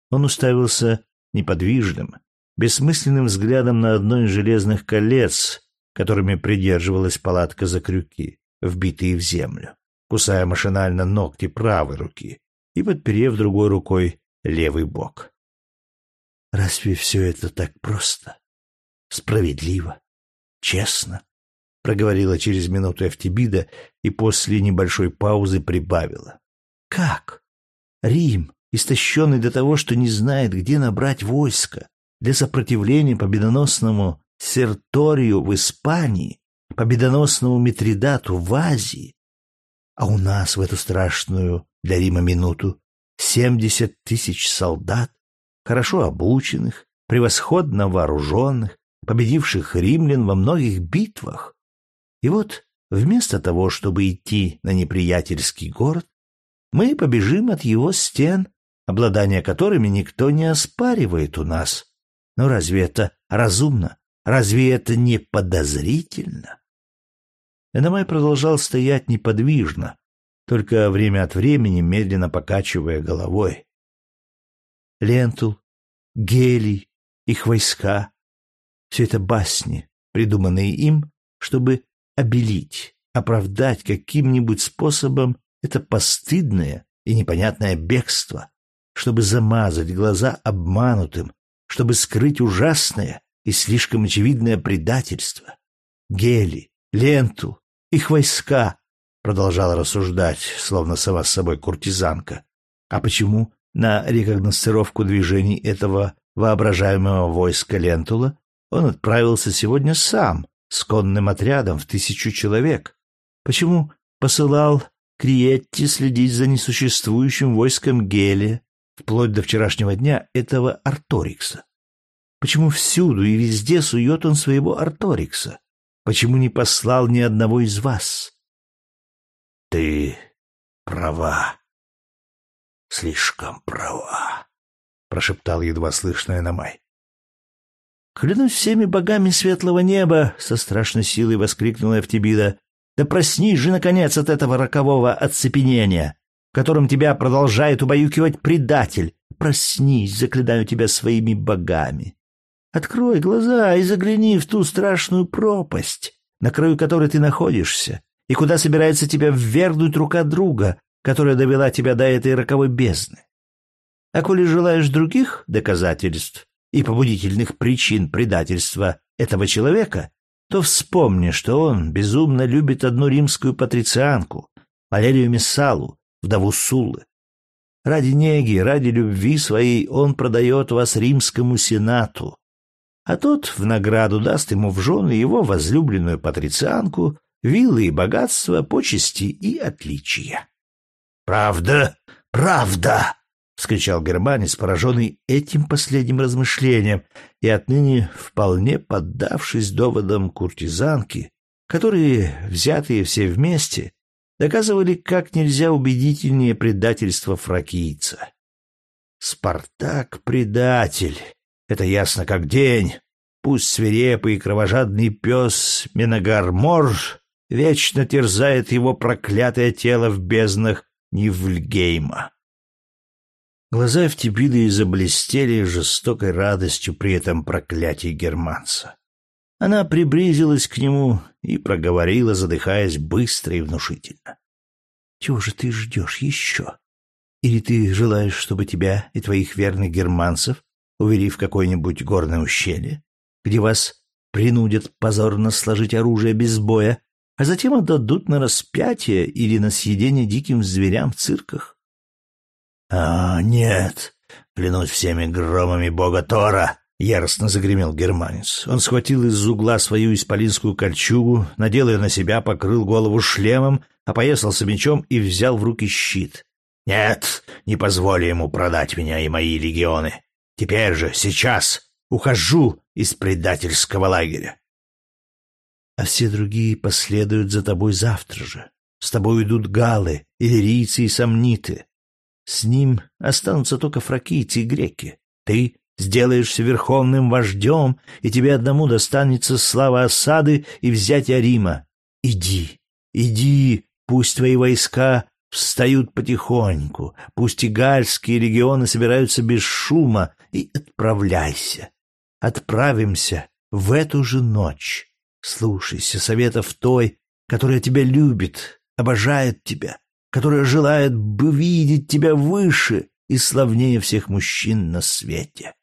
Он уставился неподвижным, бессмысленным взглядом на одно из железных колец, которыми придерживалась палатка за крюки вбитые в землю, кусая машинально ногти правой руки и подперев другой рукой левый бок. «Разве все это так просто? Справедливо? Честно?» — проговорила через минуту Эфтибида и после небольшой паузы прибавила. «Как? Рим, истощенный до того, что не знает, где набрать войско для сопротивления победоносному Серторию в Испании, победоносному Митридату в Азии, а у нас в эту страшную для Рима минуту семьдесят тысяч солдат, хорошо обученных, превосходно вооруженных, победивших римлян во многих битвах. И вот вместо того, чтобы идти на неприятельский город, мы побежим от его стен, обладание которыми никто не оспаривает у нас. Но разве это разумно? Разве это не подозрительно? Эномай продолжал стоять неподвижно, только время от времени медленно покачивая головой. Лентул, Геллий, их войска — все это басни, придуманные им, чтобы обелить, оправдать каким-нибудь способом это постыдное и непонятное бегство, чтобы замазать глаза обманутым, чтобы скрыть ужасное и слишком очевидное предательство. Геллий, Лентул, их войска, продолжала рассуждать, словно сама с собой куртизанка. А почему на рекогносцировку движений этого воображаемого войска Лентула он отправился сегодня сам, с конным отрядом в тысячу человек? Почему посылал Криетти следить за несуществующим войском Гелия, вплоть до вчерашнего дня этого Арторикса? Почему всюду и везде сует он своего Арторикса? Почему не послал ни одного из вас? Ты права. Слишком права, прошептал едва слышно Эномай. Клянусь всеми богами светлого неба, со страшной силой воскликнула Эфтибида. Да проснись же наконец от этого рокового оцепенения, в котором тебя продолжает убаюкивать предатель. Проснись, заклинаю тебя своими богами. Открой глаза и загляни в ту страшную пропасть, на краю которой ты находишься, и куда собирается тебя ввергнуть рука друга, которая довела тебя до этой роковой бездны. А коли желаешь других доказательств и побудительных причин предательства этого человека, то вспомни, что он безумно любит одну римскую патрицианку, Валерию Мессалу, вдову Суллы. Ради неги, ради любви своей он продает вас римскому сенату, а тот в награду даст ему в жены его возлюбленную патрицианку, виллы и богатства, почести и отличия. «Правда? Правда!» — вскричал германец, пораженный этим последним размышлением, и отныне вполне поддавшись доводам куртизанки, которые, взятые все вместе, доказывали как нельзя убедительнее предательство фракийца. «Спартак — предатель!» Это ясно как день. Пусть свирепый и кровожадный пес Менагармор вечно терзает его проклятое тело в безднах Нивльгейма. Глаза Эфтибиды заблестели жестокой радостью при этом проклятии германца. Она приблизилась к нему и проговорила, задыхаясь быстро и внушительно. — Чего же ты ждешь еще? Или ты желаешь, чтобы тебя и твоих верных германцев увели в какое-нибудь горное ущелье, где вас принудят позорно сложить оружие без боя, а затем отдадут на распятие или на съедение диким зверям в цирках. — А, нет, клянусь всеми громами бога Тора! — яростно загремел германец. Он схватил из угла свою исполинскую кольчугу, надел ее на себя, покрыл голову шлемом, опоясался мечом и взял в руки щит. — Нет, не позволю ему продать меня и мои легионы. Теперь же, сейчас, ухожу из предательского лагеря. А все другие последуют за тобой завтра же. С тобой идут галы, иллирийцы и сомниты. С ним останутся только фракийцы и греки. Ты сделаешься верховным вождем, и тебе одному достанется слава осады и взятия Рима. Иди, иди, пусть твои войска встают потихоньку, пусть и гальские регионы собираются без шума, и отправляйся. Отправимся в эту же ночь. Слушайся советов той, которая тебя любит, обожает тебя, которая желает бы видеть тебя выше и славнее всех мужчин на свете.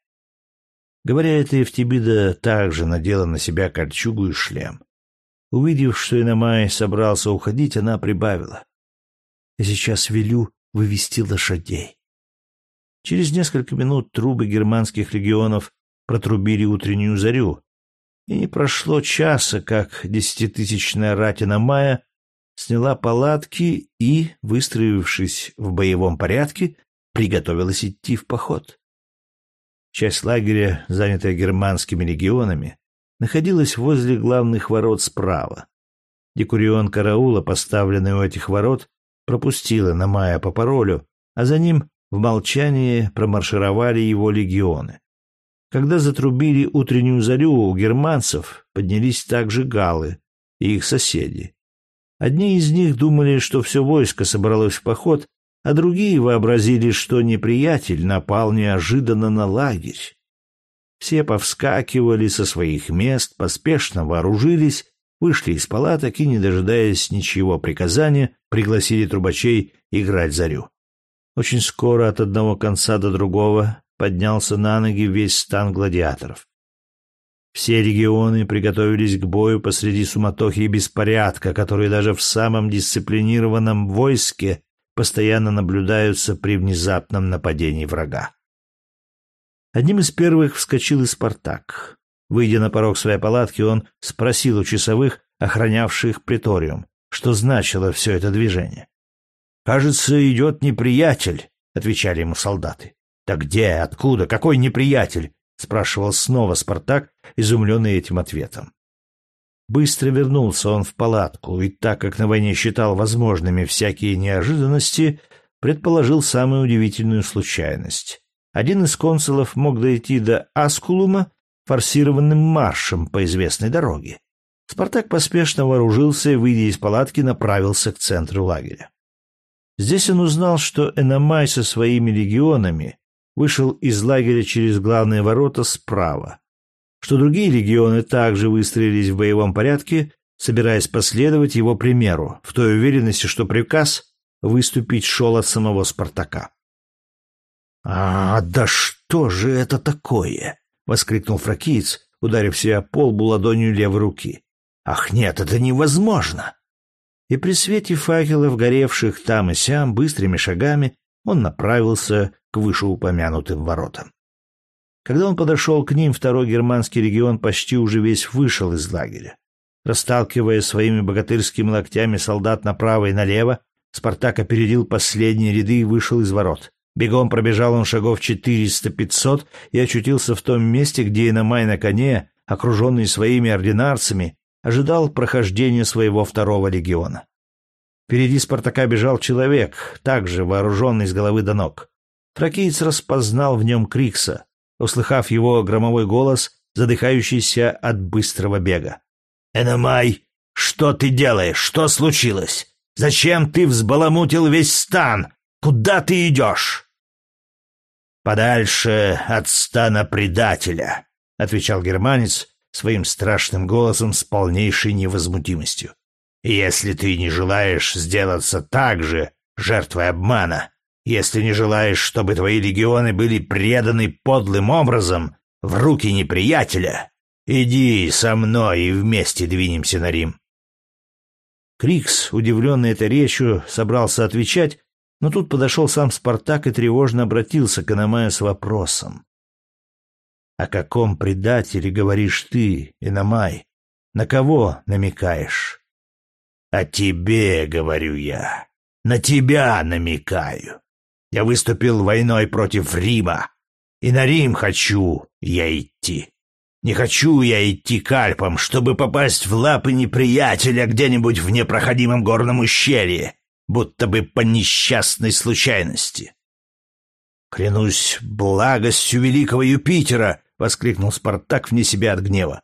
Говоря это, Евтибида также надела на себя кольчугу и шлем. Увидев, что Иномай собрался уходить, она прибавила. «Я сейчас велю вывести лошадей. Через несколько минут трубы германских легионов протрубили утреннюю зарю, и не прошло часа, как десятитысячная ратина Мая сняла палатки и, выстроившись в боевом порядке, приготовилась идти в поход. Часть лагеря, занятая германскими легионами, находилась возле главных ворот справа. Декурион караула, поставленный у этих ворот, пропустила на Мая по паролю, а за ним в молчании промаршировали его легионы. Когда затрубили утреннюю зарю, у германцев поднялись также галы и их соседи. Одни из них думали, что все войско собралось в поход, а другие вообразили, что неприятель напал неожиданно на лагерь. Все повскакивали со своих мест, поспешно вооружились, вышли из палаток и, не дожидаясь ничего приказания, пригласили трубачей играть зарю. Очень скоро от одного конца до другого поднялся на ноги весь стан гладиаторов. Все регионы приготовились к бою посреди суматохи и беспорядка, которые даже в самом дисциплинированном войске постоянно наблюдаются при внезапном нападении врага. Одним из первых вскочил и Спартак. Выйдя на порог своей палатки, он спросил у часовых, охранявших приториум, что значило все это движение. «Кажется, идет неприятель», — отвечали ему солдаты. «Да где? Откуда? Какой неприятель?» — спрашивал снова Спартак, изумленный этим ответом. Быстро вернулся он в палатку, и так как на войне считал возможными всякие неожиданности, предположил самую удивительную случайность. Один из консулов мог дойти до Аскулума форсированным маршем по известной дороге. Спартак поспешно вооружился и, выйдя из палатки, направился к центру лагеря. Здесь он узнал, что Эномай со своими легионами вышел из лагеря через главные ворота справа, что другие легионы также выстроились в боевом порядке, собираясь последовать его примеру, в той уверенности, что приказ выступить шел от самого Спартака. «А, да что же это такое?» — воскликнул фракиец, ударив себя о полбу ладонью левой руки. «Ах нет, это невозможно!» И при свете факелов, горевших там и сям, быстрыми шагами он направился к вышеупомянутым воротам. Когда он подошел к ним, второй германский регион почти уже весь вышел из лагеря. Расталкивая своими богатырскими локтями солдат направо и налево, Спартак опередил последние ряды и вышел из ворот. Бегом пробежал он шагов четыреста-пятьсот и очутился в том месте, где Иномай на коне, окруженный своими ординарцами, ожидал прохождения своего второго легиона. Впереди Спартака бежал человек, также вооруженный с головы до ног. Фракиец распознал в нем Крикса, услыхав его громовой голос, задыхающийся от быстрого бега. «Эномай, что ты делаешь? Что случилось? Зачем ты взбаламутил весь стан? Куда ты идешь?» «Подальше от стана предателя», — отвечал германец своим страшным голосом с полнейшей невозмутимостью. «Если ты не желаешь сделаться так же жертвой обмана, если не желаешь, чтобы твои легионы были преданы подлым образом в руки неприятеля, иди со мной и вместе двинемся на Рим. Крикс, удивленный этой речью, собрался отвечать, но тут подошел сам Спартак и тревожно обратился к Иномаю с вопросом. «О каком предателе говоришь ты, Иномай? На кого намекаешь?» «О тебе, — говорю я, — на тебя намекаю. Я выступил войной против Рима, и на Рим хочу я идти. Не хочу я идти к Альпам, чтобы попасть в лапы неприятеля где-нибудь в непроходимом горном ущелье, будто бы по несчастной случайности. «Клянусь благостью великого Юпитера!» — воскликнул Спартак вне себя от гнева.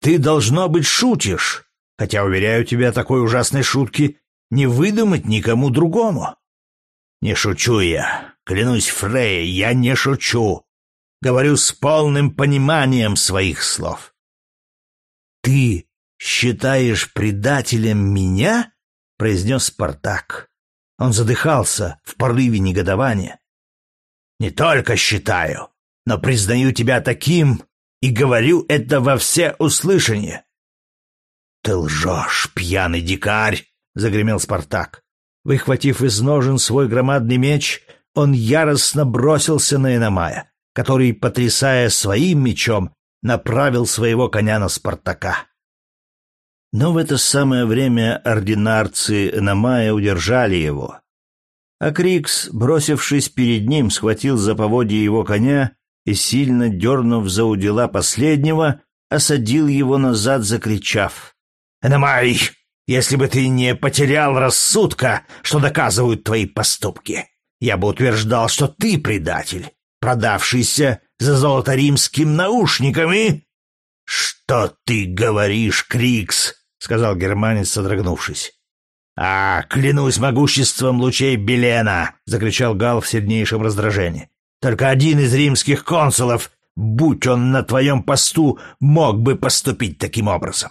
«Ты, должно быть, шутишь, хотя, уверяю тебя, такой ужасной шутки не выдумать никому другому. Не шучу я. Клянусь, Фрей, я не шучу. Говорю с полным пониманием своих слов. Ты считаешь предателем меня? произнес Спартак. Он задыхался в порыве негодования. Не только считаю, но признаю тебя таким и говорю это во все услышание. Ты лжешь, пьяный дикарь, загремел Спартак. Выхватив из ножен свой громадный меч, он яростно бросился на Иномая, который, потрясая своим мечом, направил своего коня на Спартака. Но в это самое время ординарцы Иномая удержали его. А Крикс, бросившись перед ним, схватил за поводья его коня и, сильно дернув за удила последнего, осадил его назад, закричав. «Эномай, если бы ты не потерял рассудка, что доказывают твои поступки. Я бы утверждал, что ты предатель, продавшийся за золоторимским наушниками. Что ты говоришь, Крикс? сказал германец, содрогнувшись. А, клянусь могуществом лучей Белена, закричал Гал в сильнейшем раздражении. Только один из римских консулов, будь он на твоем посту, мог бы поступить таким образом.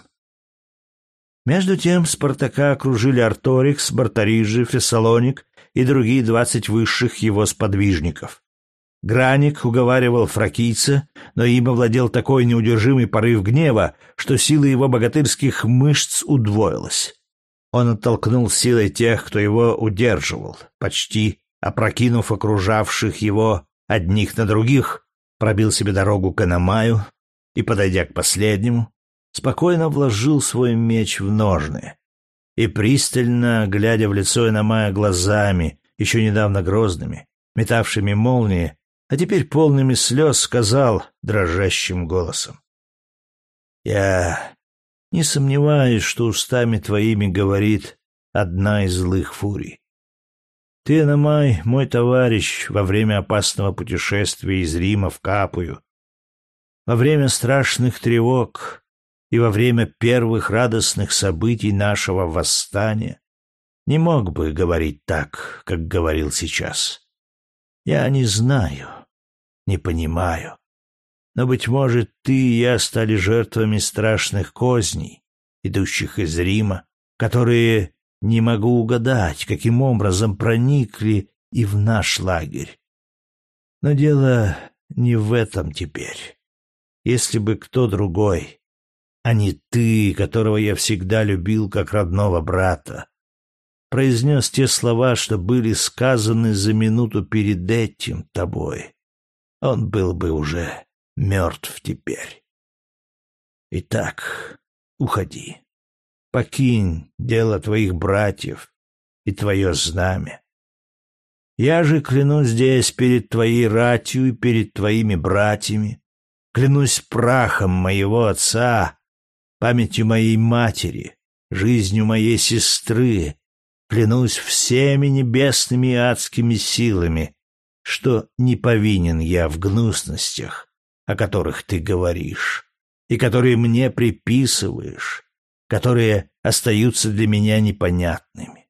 Между тем Спартака окружили Арторикс, Бартарижи, Фессалоник и другие двадцать высших его сподвижников. Граник уговаривал фракийца, но им овладел такой неудержимый порыв гнева, что сила его богатырских мышц удвоилась. Он оттолкнул силой тех, кто его удерживал, почти опрокинув окружавших его одних на других, пробил себе дорогу к Анамаю и, подойдя к последнему, спокойно вложил свой меч в ножны и, пристально глядя в лицо Иномая глазами, еще недавно грозными, метавшими молнии, а теперь полными слез, сказал дрожащим голосом. «Я не сомневаюсь, что устами твоими говорит одна из злых фурий. Ты, Намай, мой товарищ во время опасного путешествия из Рима в Капую, во время страшных тревог и во время первых радостных событий нашего восстания не мог бы говорить так, как говорил сейчас. Я не знаю, не понимаю. Но, быть может, ты и я стали жертвами страшных козней, идущих из Рима, которые не могу угадать, каким образом проникли и в наш лагерь. Но дело не в этом теперь. Если бы кто другой, а не ты, которого я всегда любил как родного брата, произнес те слова, что были сказаны за минуту перед этим тобой, он был бы уже мертв теперь. Итак, уходи. Покинь дело твоих братьев и твое знамя. Я же клянусь здесь перед твоей ратью и перед твоими братьями, клянусь прахом моего отца, памятью моей матери, жизнью моей сестры, клянусь всеми небесными и адскими силами, что не повинен я в гнусностях, о которых ты говоришь, и которые мне приписываешь, которые остаются для меня непонятными.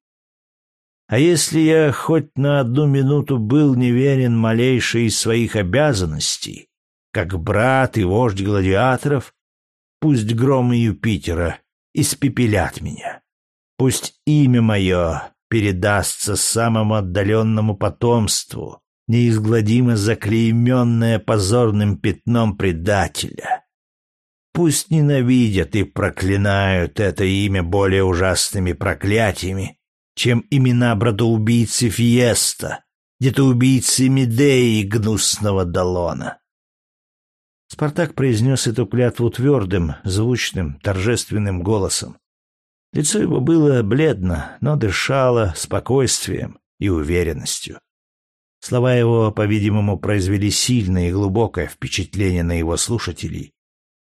А если я хоть на одну минуту был неверен малейшей из своих обязанностей, как брат и вождь гладиаторов, пусть громы Юпитера испепелят меня. Пусть имя мое передастся самому отдаленному потомству, неизгладимо заклейменное позорным пятном предателя. Пусть ненавидят и проклинают это имя более ужасными проклятиями, чем имена братоубийцы Фиеста, детоубийцы Медеи и гнусного Далона. Спартак произнес эту клятву твердым, звучным, торжественным голосом. Лицо его было бледно, но дышало спокойствием и уверенностью. Слова его, по-видимому, произвели сильное и глубокое впечатление на его слушателей,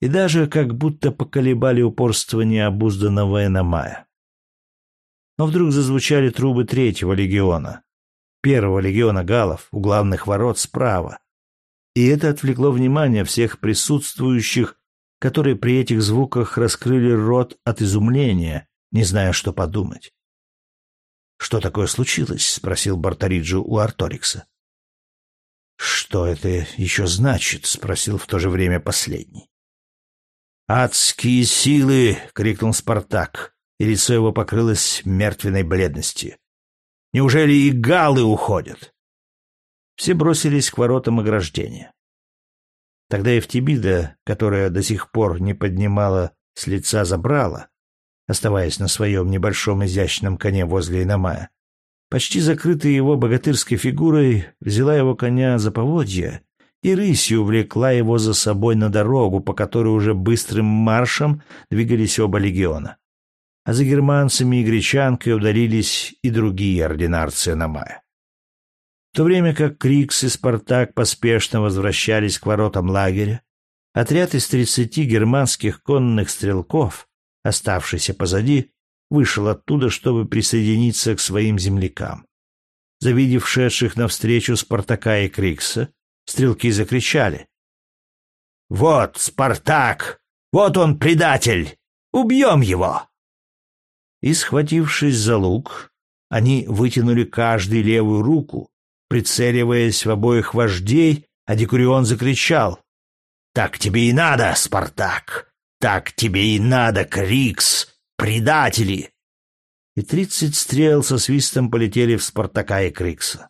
и даже как будто поколебали упорство необузданного Эномая. Но вдруг зазвучали трубы третьего легиона, первого легиона галов у главных ворот справа, и это отвлекло внимание всех присутствующих, которые при этих звуках раскрыли рот от изумления, не зная, что подумать. «Что такое случилось?» — спросил Бартариджу у Арторикса. «Что это еще значит?» — спросил в то же время последний. «Адские силы!» — крикнул Спартак, и лицо его покрылось мертвенной бледностью. «Неужели и галы уходят?» Все бросились к воротам ограждения. Тогда Евтибида, которая до сих пор не поднимала с лица забрала, оставаясь на своем небольшом изящном коне возле Иномая, почти закрытая его богатырской фигурой, взяла его коня за поводья и рысью увлекла его за собой на дорогу, по которой уже быстрым маршем двигались оба легиона. А за германцами и гречанкой удалились и другие ординарцы Намая. В то время как Крикс и Спартак поспешно возвращались к воротам лагеря, отряд из тридцати германских конных стрелков, оставшийся позади, вышел оттуда, чтобы присоединиться к своим землякам. Завидев шедших навстречу Спартака и Крикса, Стрелки закричали. «Вот Спартак! Вот он, предатель! Убьем его!» И, схватившись за лук, они вытянули каждый левую руку, прицеливаясь в обоих вождей, а Декурион закричал. «Так тебе и надо, Спартак! Так тебе и надо, Крикс! Предатели!» И тридцать стрел со свистом полетели в Спартака и Крикса.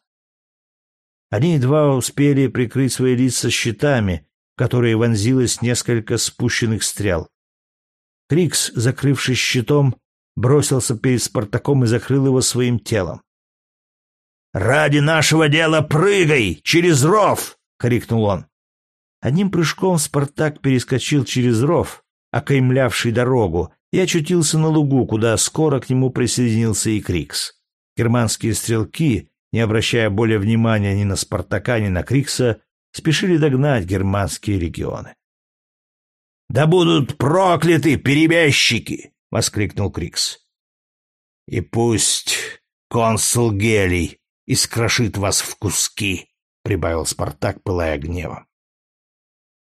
Они едва успели прикрыть свои лица щитами, в которые вонзилось несколько спущенных стрел. Крикс, закрывшись щитом, бросился перед Спартаком и закрыл его своим телом. «Ради нашего дела прыгай! Через ров!» — крикнул он. Одним прыжком Спартак перескочил через ров, окаймлявший дорогу, и очутился на лугу, куда скоро к нему присоединился и Крикс. Германские стрелки, не обращая более внимания ни на Спартака, ни на Крикса, спешили догнать германские регионы. «Да будут прокляты перебежчики!» — воскликнул Крикс. «И пусть консул Гелий искрошит вас в куски!» — прибавил Спартак, пылая гневом.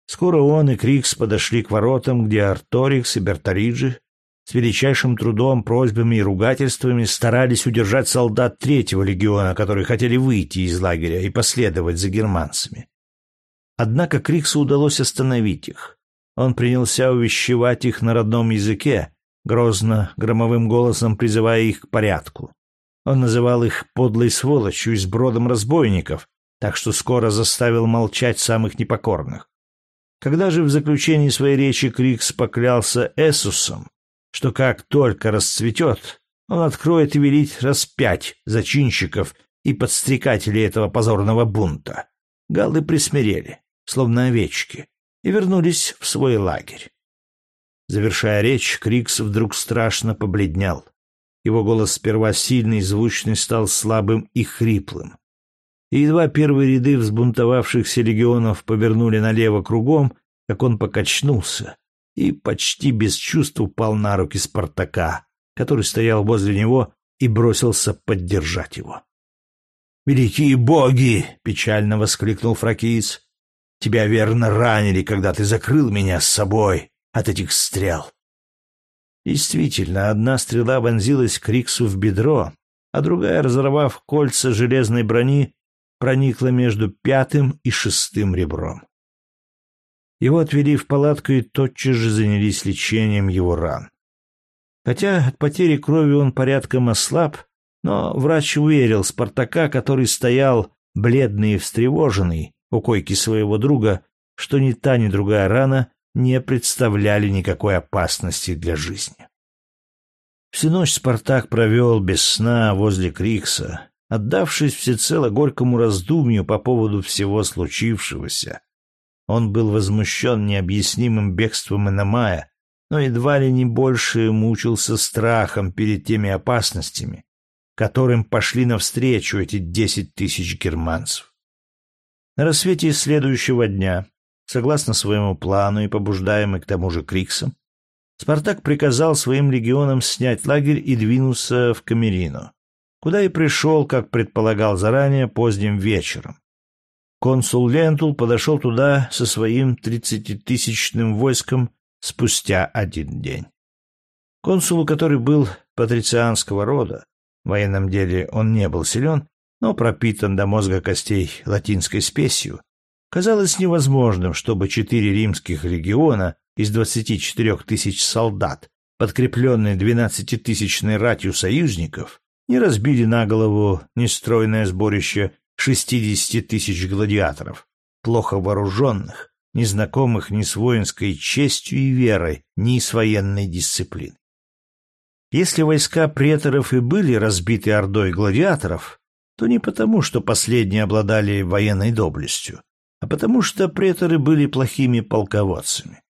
Скоро он и Крикс подошли к воротам, где Арторикс и Бертариджи с величайшим трудом, просьбами и ругательствами старались удержать солдат третьего легиона, которые хотели выйти из лагеря и последовать за германцами. Однако Криксу удалось остановить их. Он принялся увещевать их на родном языке, грозно, громовым голосом призывая их к порядку. Он называл их подлой сволочью и сбродом разбойников, так что скоро заставил молчать самых непокорных. Когда же в заключении своей речи Крикс поклялся Эсусом, что как только расцветет, он откроет и велит распять зачинщиков и подстрекателей этого позорного бунта, галлы присмирели, словно овечки, и вернулись в свой лагерь. Завершая речь, Крикс вдруг страшно побледнел. Его голос сперва сильный звучный стал слабым и хриплым и едва первые ряды взбунтовавшихся легионов повернули налево кругом, как он покачнулся и почти без чувств упал на руки Спартака, который стоял возле него и бросился поддержать его. «Великие боги!» — печально воскликнул Фракиец. «Тебя верно ранили, когда ты закрыл меня с собой от этих стрел». Действительно, одна стрела вонзилась Криксу в бедро, а другая, разорвав кольца железной брони, проникла между пятым и шестым ребром. Его отвели в палатку и тотчас же занялись лечением его ран. Хотя от потери крови он порядком ослаб, но врач уверил Спартака, который стоял бледный и встревоженный у койки своего друга, что ни та, ни другая рана не представляли никакой опасности для жизни. Всю ночь Спартак провел без сна возле Крикса, отдавшись всецело горькому раздумью по поводу всего случившегося. Он был возмущен необъяснимым бегством Иномая, но едва ли не больше мучился страхом перед теми опасностями, которым пошли навстречу эти десять тысяч германцев. На рассвете следующего дня, согласно своему плану и побуждаемый к тому же Криксом, Спартак приказал своим легионам снять лагерь и двинуться в Камерину куда и пришел, как предполагал заранее, поздним вечером. Консул Лентул подошел туда со своим тридцатитысячным войском спустя один день. Консулу, который был патрицианского рода, в военном деле он не был силен, но пропитан до мозга костей латинской спесью, казалось невозможным, чтобы четыре римских легиона из двадцати четырех тысяч солдат, подкрепленные двенадцатитысячной ратью союзников, не разбили на голову нестройное сборище шестидесяти тысяч гладиаторов, плохо вооруженных, незнакомых ни с воинской честью и верой, ни с военной дисциплиной. Если войска преторов и были разбиты ордой гладиаторов, то не потому, что последние обладали военной доблестью, а потому что преторы были плохими полководцами.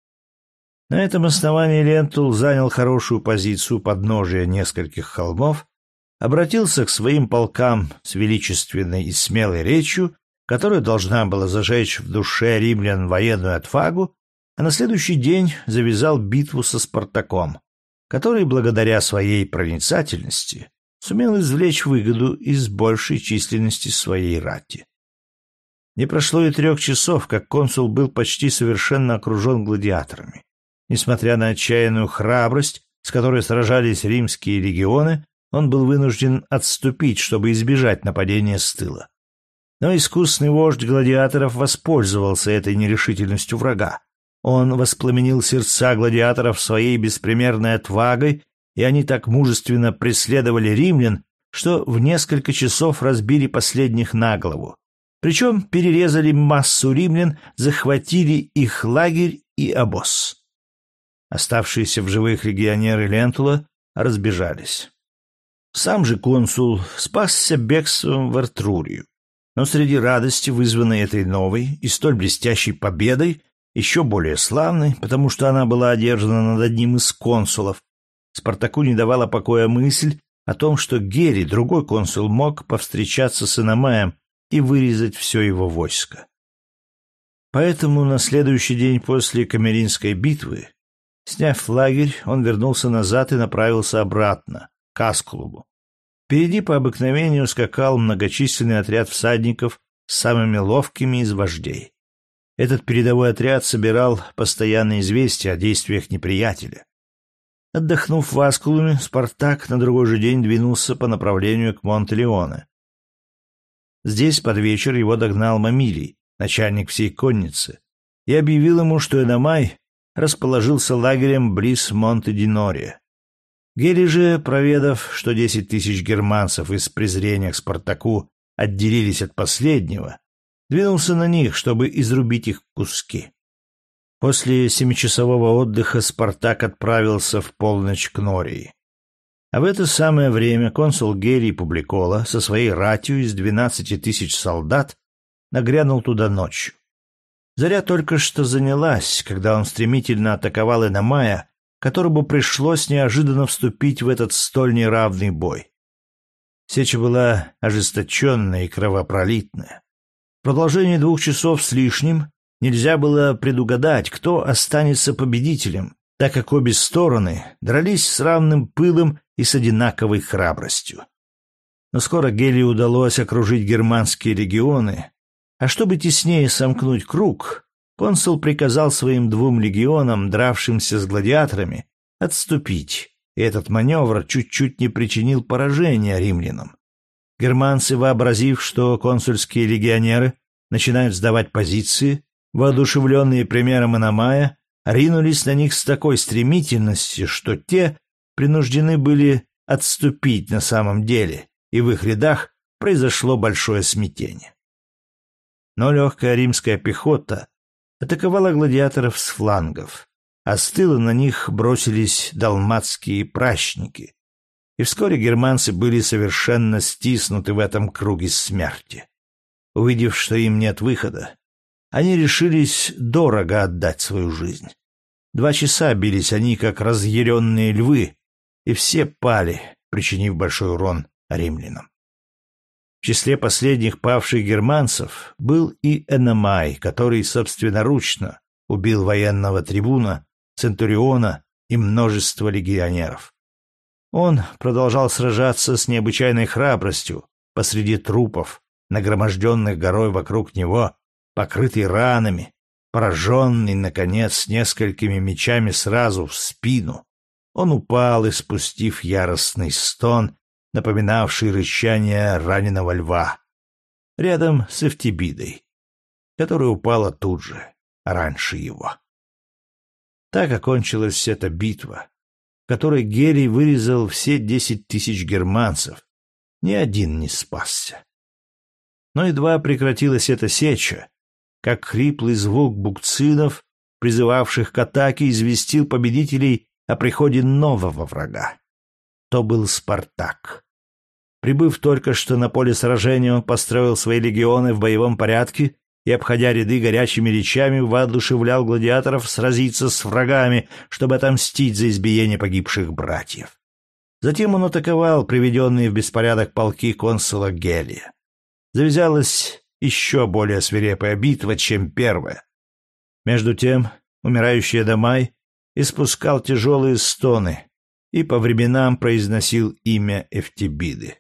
На этом основании Лентул занял хорошую позицию подножия нескольких холмов обратился к своим полкам с величественной и смелой речью, которая должна была зажечь в душе римлян военную отвагу, а на следующий день завязал битву со Спартаком, который, благодаря своей проницательности, сумел извлечь выгоду из большей численности своей рати. Не прошло и трех часов, как консул был почти совершенно окружен гладиаторами. Несмотря на отчаянную храбрость, с которой сражались римские легионы, он был вынужден отступить, чтобы избежать нападения с тыла. Но искусный вождь гладиаторов воспользовался этой нерешительностью врага. Он воспламенил сердца гладиаторов своей беспримерной отвагой, и они так мужественно преследовали римлян, что в несколько часов разбили последних на голову. Причем перерезали массу римлян, захватили их лагерь и обоз. Оставшиеся в живых легионеры Лентула разбежались. Сам же консул спасся бегством в Артрурию. Но среди радости, вызванной этой новой и столь блестящей победой, еще более славной, потому что она была одержана над одним из консулов, Спартаку не давала покоя мысль о том, что Герри, другой консул, мог повстречаться с Иномаем и вырезать все его войско. Поэтому на следующий день после Камеринской битвы, сняв лагерь, он вернулся назад и направился обратно, к Аскулубу. Впереди по обыкновению скакал многочисленный отряд всадников с самыми ловкими из вождей. Этот передовой отряд собирал постоянные известия о действиях неприятеля. Отдохнув в Аскулуме, Спартак на другой же день двинулся по направлению к Монтелеоне. Здесь под вечер его догнал Мамилий, начальник всей конницы, и объявил ему, что Эдамай расположился лагерем близ Монте-Динория. Гели же, проведав, что десять тысяч германцев из презрения к Спартаку отделились от последнего, двинулся на них, чтобы изрубить их куски. После семичасового отдыха Спартак отправился в полночь к Нории. А в это самое время консул Герий Публикола со своей ратью из двенадцати тысяч солдат нагрянул туда ночью. Заря только что занялась, когда он стремительно атаковал Иномая, которому пришлось неожиданно вступить в этот столь неравный бой. Сеча была ожесточенная и кровопролитная. В продолжении двух часов с лишним нельзя было предугадать, кто останется победителем, так как обе стороны дрались с равным пылом и с одинаковой храбростью. Но скоро Гелию удалось окружить германские легионы, а чтобы теснее сомкнуть круг, консул приказал своим двум легионам, дравшимся с гладиаторами, отступить, и этот маневр чуть-чуть не причинил поражения римлянам. Германцы, вообразив, что консульские легионеры начинают сдавать позиции, воодушевленные примером Иномая, ринулись на них с такой стремительностью, что те принуждены были отступить на самом деле, и в их рядах произошло большое смятение. Но легкая римская пехота атаковала гладиаторов с флангов, а с тыла на них бросились далматские пращники, и вскоре германцы были совершенно стиснуты в этом круге смерти. Увидев, что им нет выхода, они решились дорого отдать свою жизнь. Два часа бились они, как разъяренные львы, и все пали, причинив большой урон римлянам. В числе последних павших германцев был и Эномай, который собственноручно убил военного трибуна, центуриона и множество легионеров. Он продолжал сражаться с необычайной храбростью посреди трупов, нагроможденных горой вокруг него, покрытый ранами, пораженный, наконец, несколькими мечами сразу в спину. Он упал, испустив яростный стон, напоминавший рычание раненого льва, рядом с Эфтибидой, которая упала тут же, раньше его. Так окончилась эта битва, в которой Герий вырезал все десять тысяч германцев. Ни один не спасся. Но едва прекратилась эта сеча, как хриплый звук букцинов, призывавших к атаке, известил победителей о приходе нового врага. То был Спартак. Прибыв только что на поле сражения, он построил свои легионы в боевом порядке и, обходя ряды горячими речами, воодушевлял гладиаторов сразиться с врагами, чтобы отомстить за избиение погибших братьев. Затем он атаковал приведенные в беспорядок полки консула Гелия. Завязалась еще более свирепая битва, чем первая. Между тем, умирающий Адамай испускал тяжелые стоны и по временам произносил имя Эфтибиды.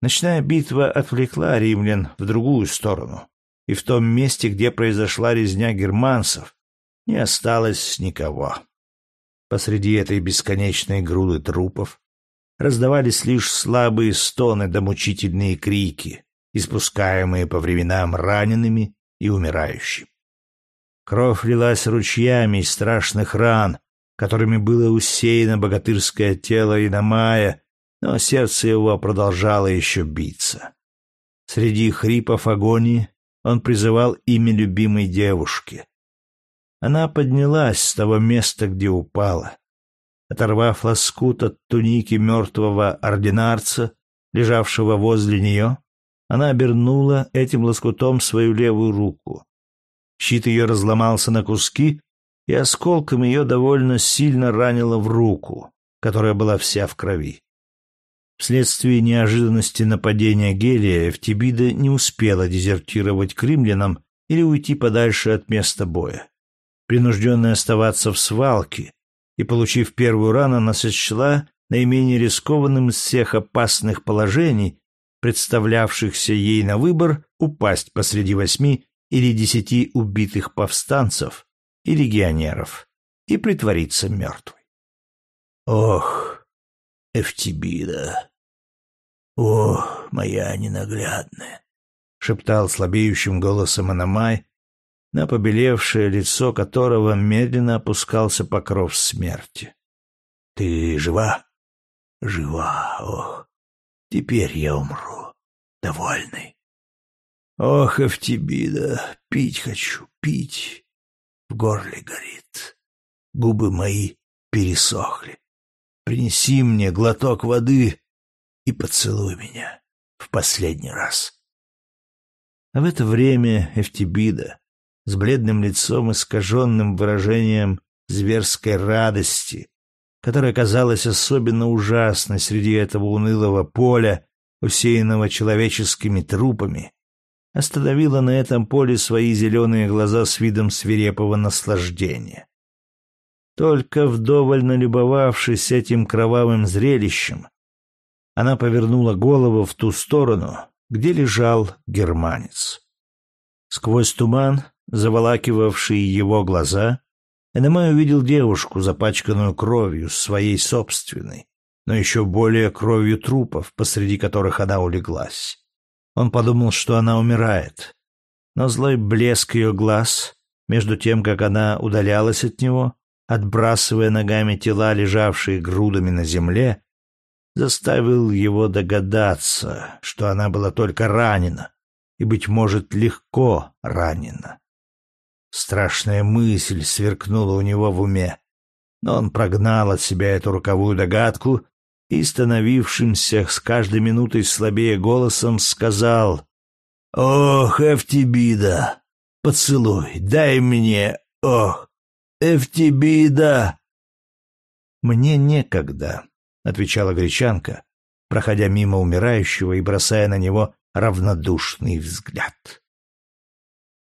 Ночная битва отвлекла римлян в другую сторону, и в том месте, где произошла резня германцев, не осталось никого. Посреди этой бесконечной груды трупов раздавались лишь слабые стоны да мучительные крики, испускаемые по временам ранеными и умирающими. Кровь лилась ручьями из страшных ран, которыми было усеяно богатырское тело Иномая, но сердце его продолжало еще биться. Среди хрипов агонии он призывал имя любимой девушки. Она поднялась с того места, где упала. Оторвав лоскут от туники мертвого ординарца, лежавшего возле нее, она обернула этим лоскутом свою левую руку. Щит ее разломался на куски, и осколком ее довольно сильно ранило в руку, которая была вся в крови. Вследствие неожиданности нападения Гелия Эфтибида не успела дезертировать к римлянам или уйти подальше от места боя. Принужденная оставаться в свалке и получив первую рану, она сочла наименее рискованным из всех опасных положений, представлявшихся ей на выбор, упасть посреди восьми или десяти убитых повстанцев и легионеров и притвориться мертвой. Ох, Эфтибида! Ох, моя ненаглядная! — шептал слабеющим голосом Анамай, на побелевшее лицо которого медленно опускался покров смерти. — Ты жива? — Жива, ох, теперь я умру, довольный. Ох, Эфтибида, пить хочу, пить. В горле горит, губы мои пересохли. Принеси мне глоток воды и поцелуй меня в последний раз. А в это время Эфтибида с бледным лицом, искаженным выражением зверской радости, которая казалась особенно ужасной среди этого унылого поля, усеянного человеческими трупами, остановила на этом поле свои зеленые глаза с видом свирепого наслаждения. Только вдоволь налюбовавшись этим кровавым зрелищем, она повернула голову в ту сторону, где лежал германец. Сквозь туман, заволакивавший его глаза, Энемай увидел девушку, запачканную кровью, своей собственной, но еще более кровью трупов, посреди которых она улеглась. Он подумал, что она умирает, но злой блеск ее глаз, между тем, как она удалялась от него, отбрасывая ногами тела, лежавшие грудами на земле, заставил его догадаться, что она была только ранена и, быть может, легко ранена. Страшная мысль сверкнула у него в уме, но он прогнал от себя эту роковую догадку и, становившимся с каждой минутой слабее голосом, сказал «Ох, Эфтибида, поцелуй, дай мне, ох, Эфтибида!» «Мне некогда», — отвечала гречанка, проходя мимо умирающего и бросая на него равнодушный взгляд.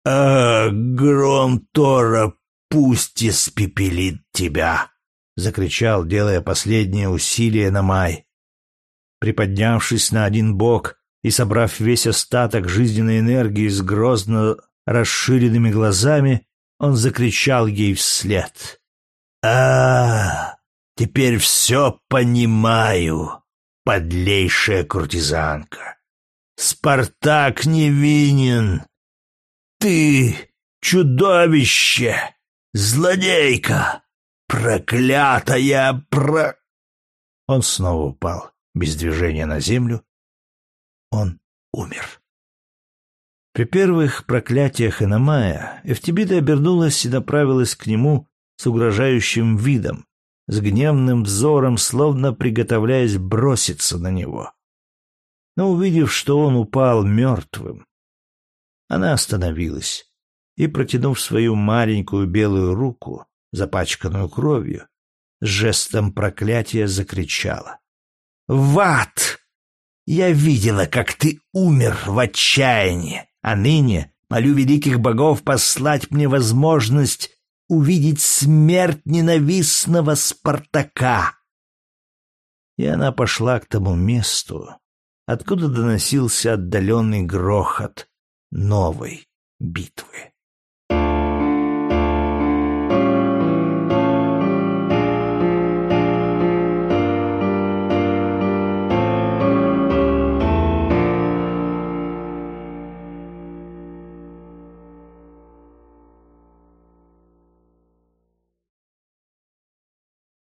«А, гром Тора пусть испепелит тебя!» — закричал, делая последнее усилие на май. Приподнявшись на один бок и собрав весь остаток жизненной энергии с грозно расширенными глазами, он закричал ей вслед. «А, теперь все понимаю, подлейшая куртизанка. Спартак невинен. Ты чудовище, злодейка, проклятая про...» Он снова упал, без движения на землю. Он умер. При первых проклятиях Иномая Эфтибида обернулась и направилась к нему с угрожающим видом, с гневным взором, словно приготовляясь броситься на него. Но увидев, что он упал мертвым, она остановилась и, протянув свою маленькую белую руку, запачканную кровью, жестом проклятия закричала. «В ад! Я видела, как ты умер в отчаянии!» А ныне молю великих богов послать мне возможность увидеть смерть ненавистного Спартака. И она пошла к тому месту, откуда доносился отдаленный грохот новой битвы.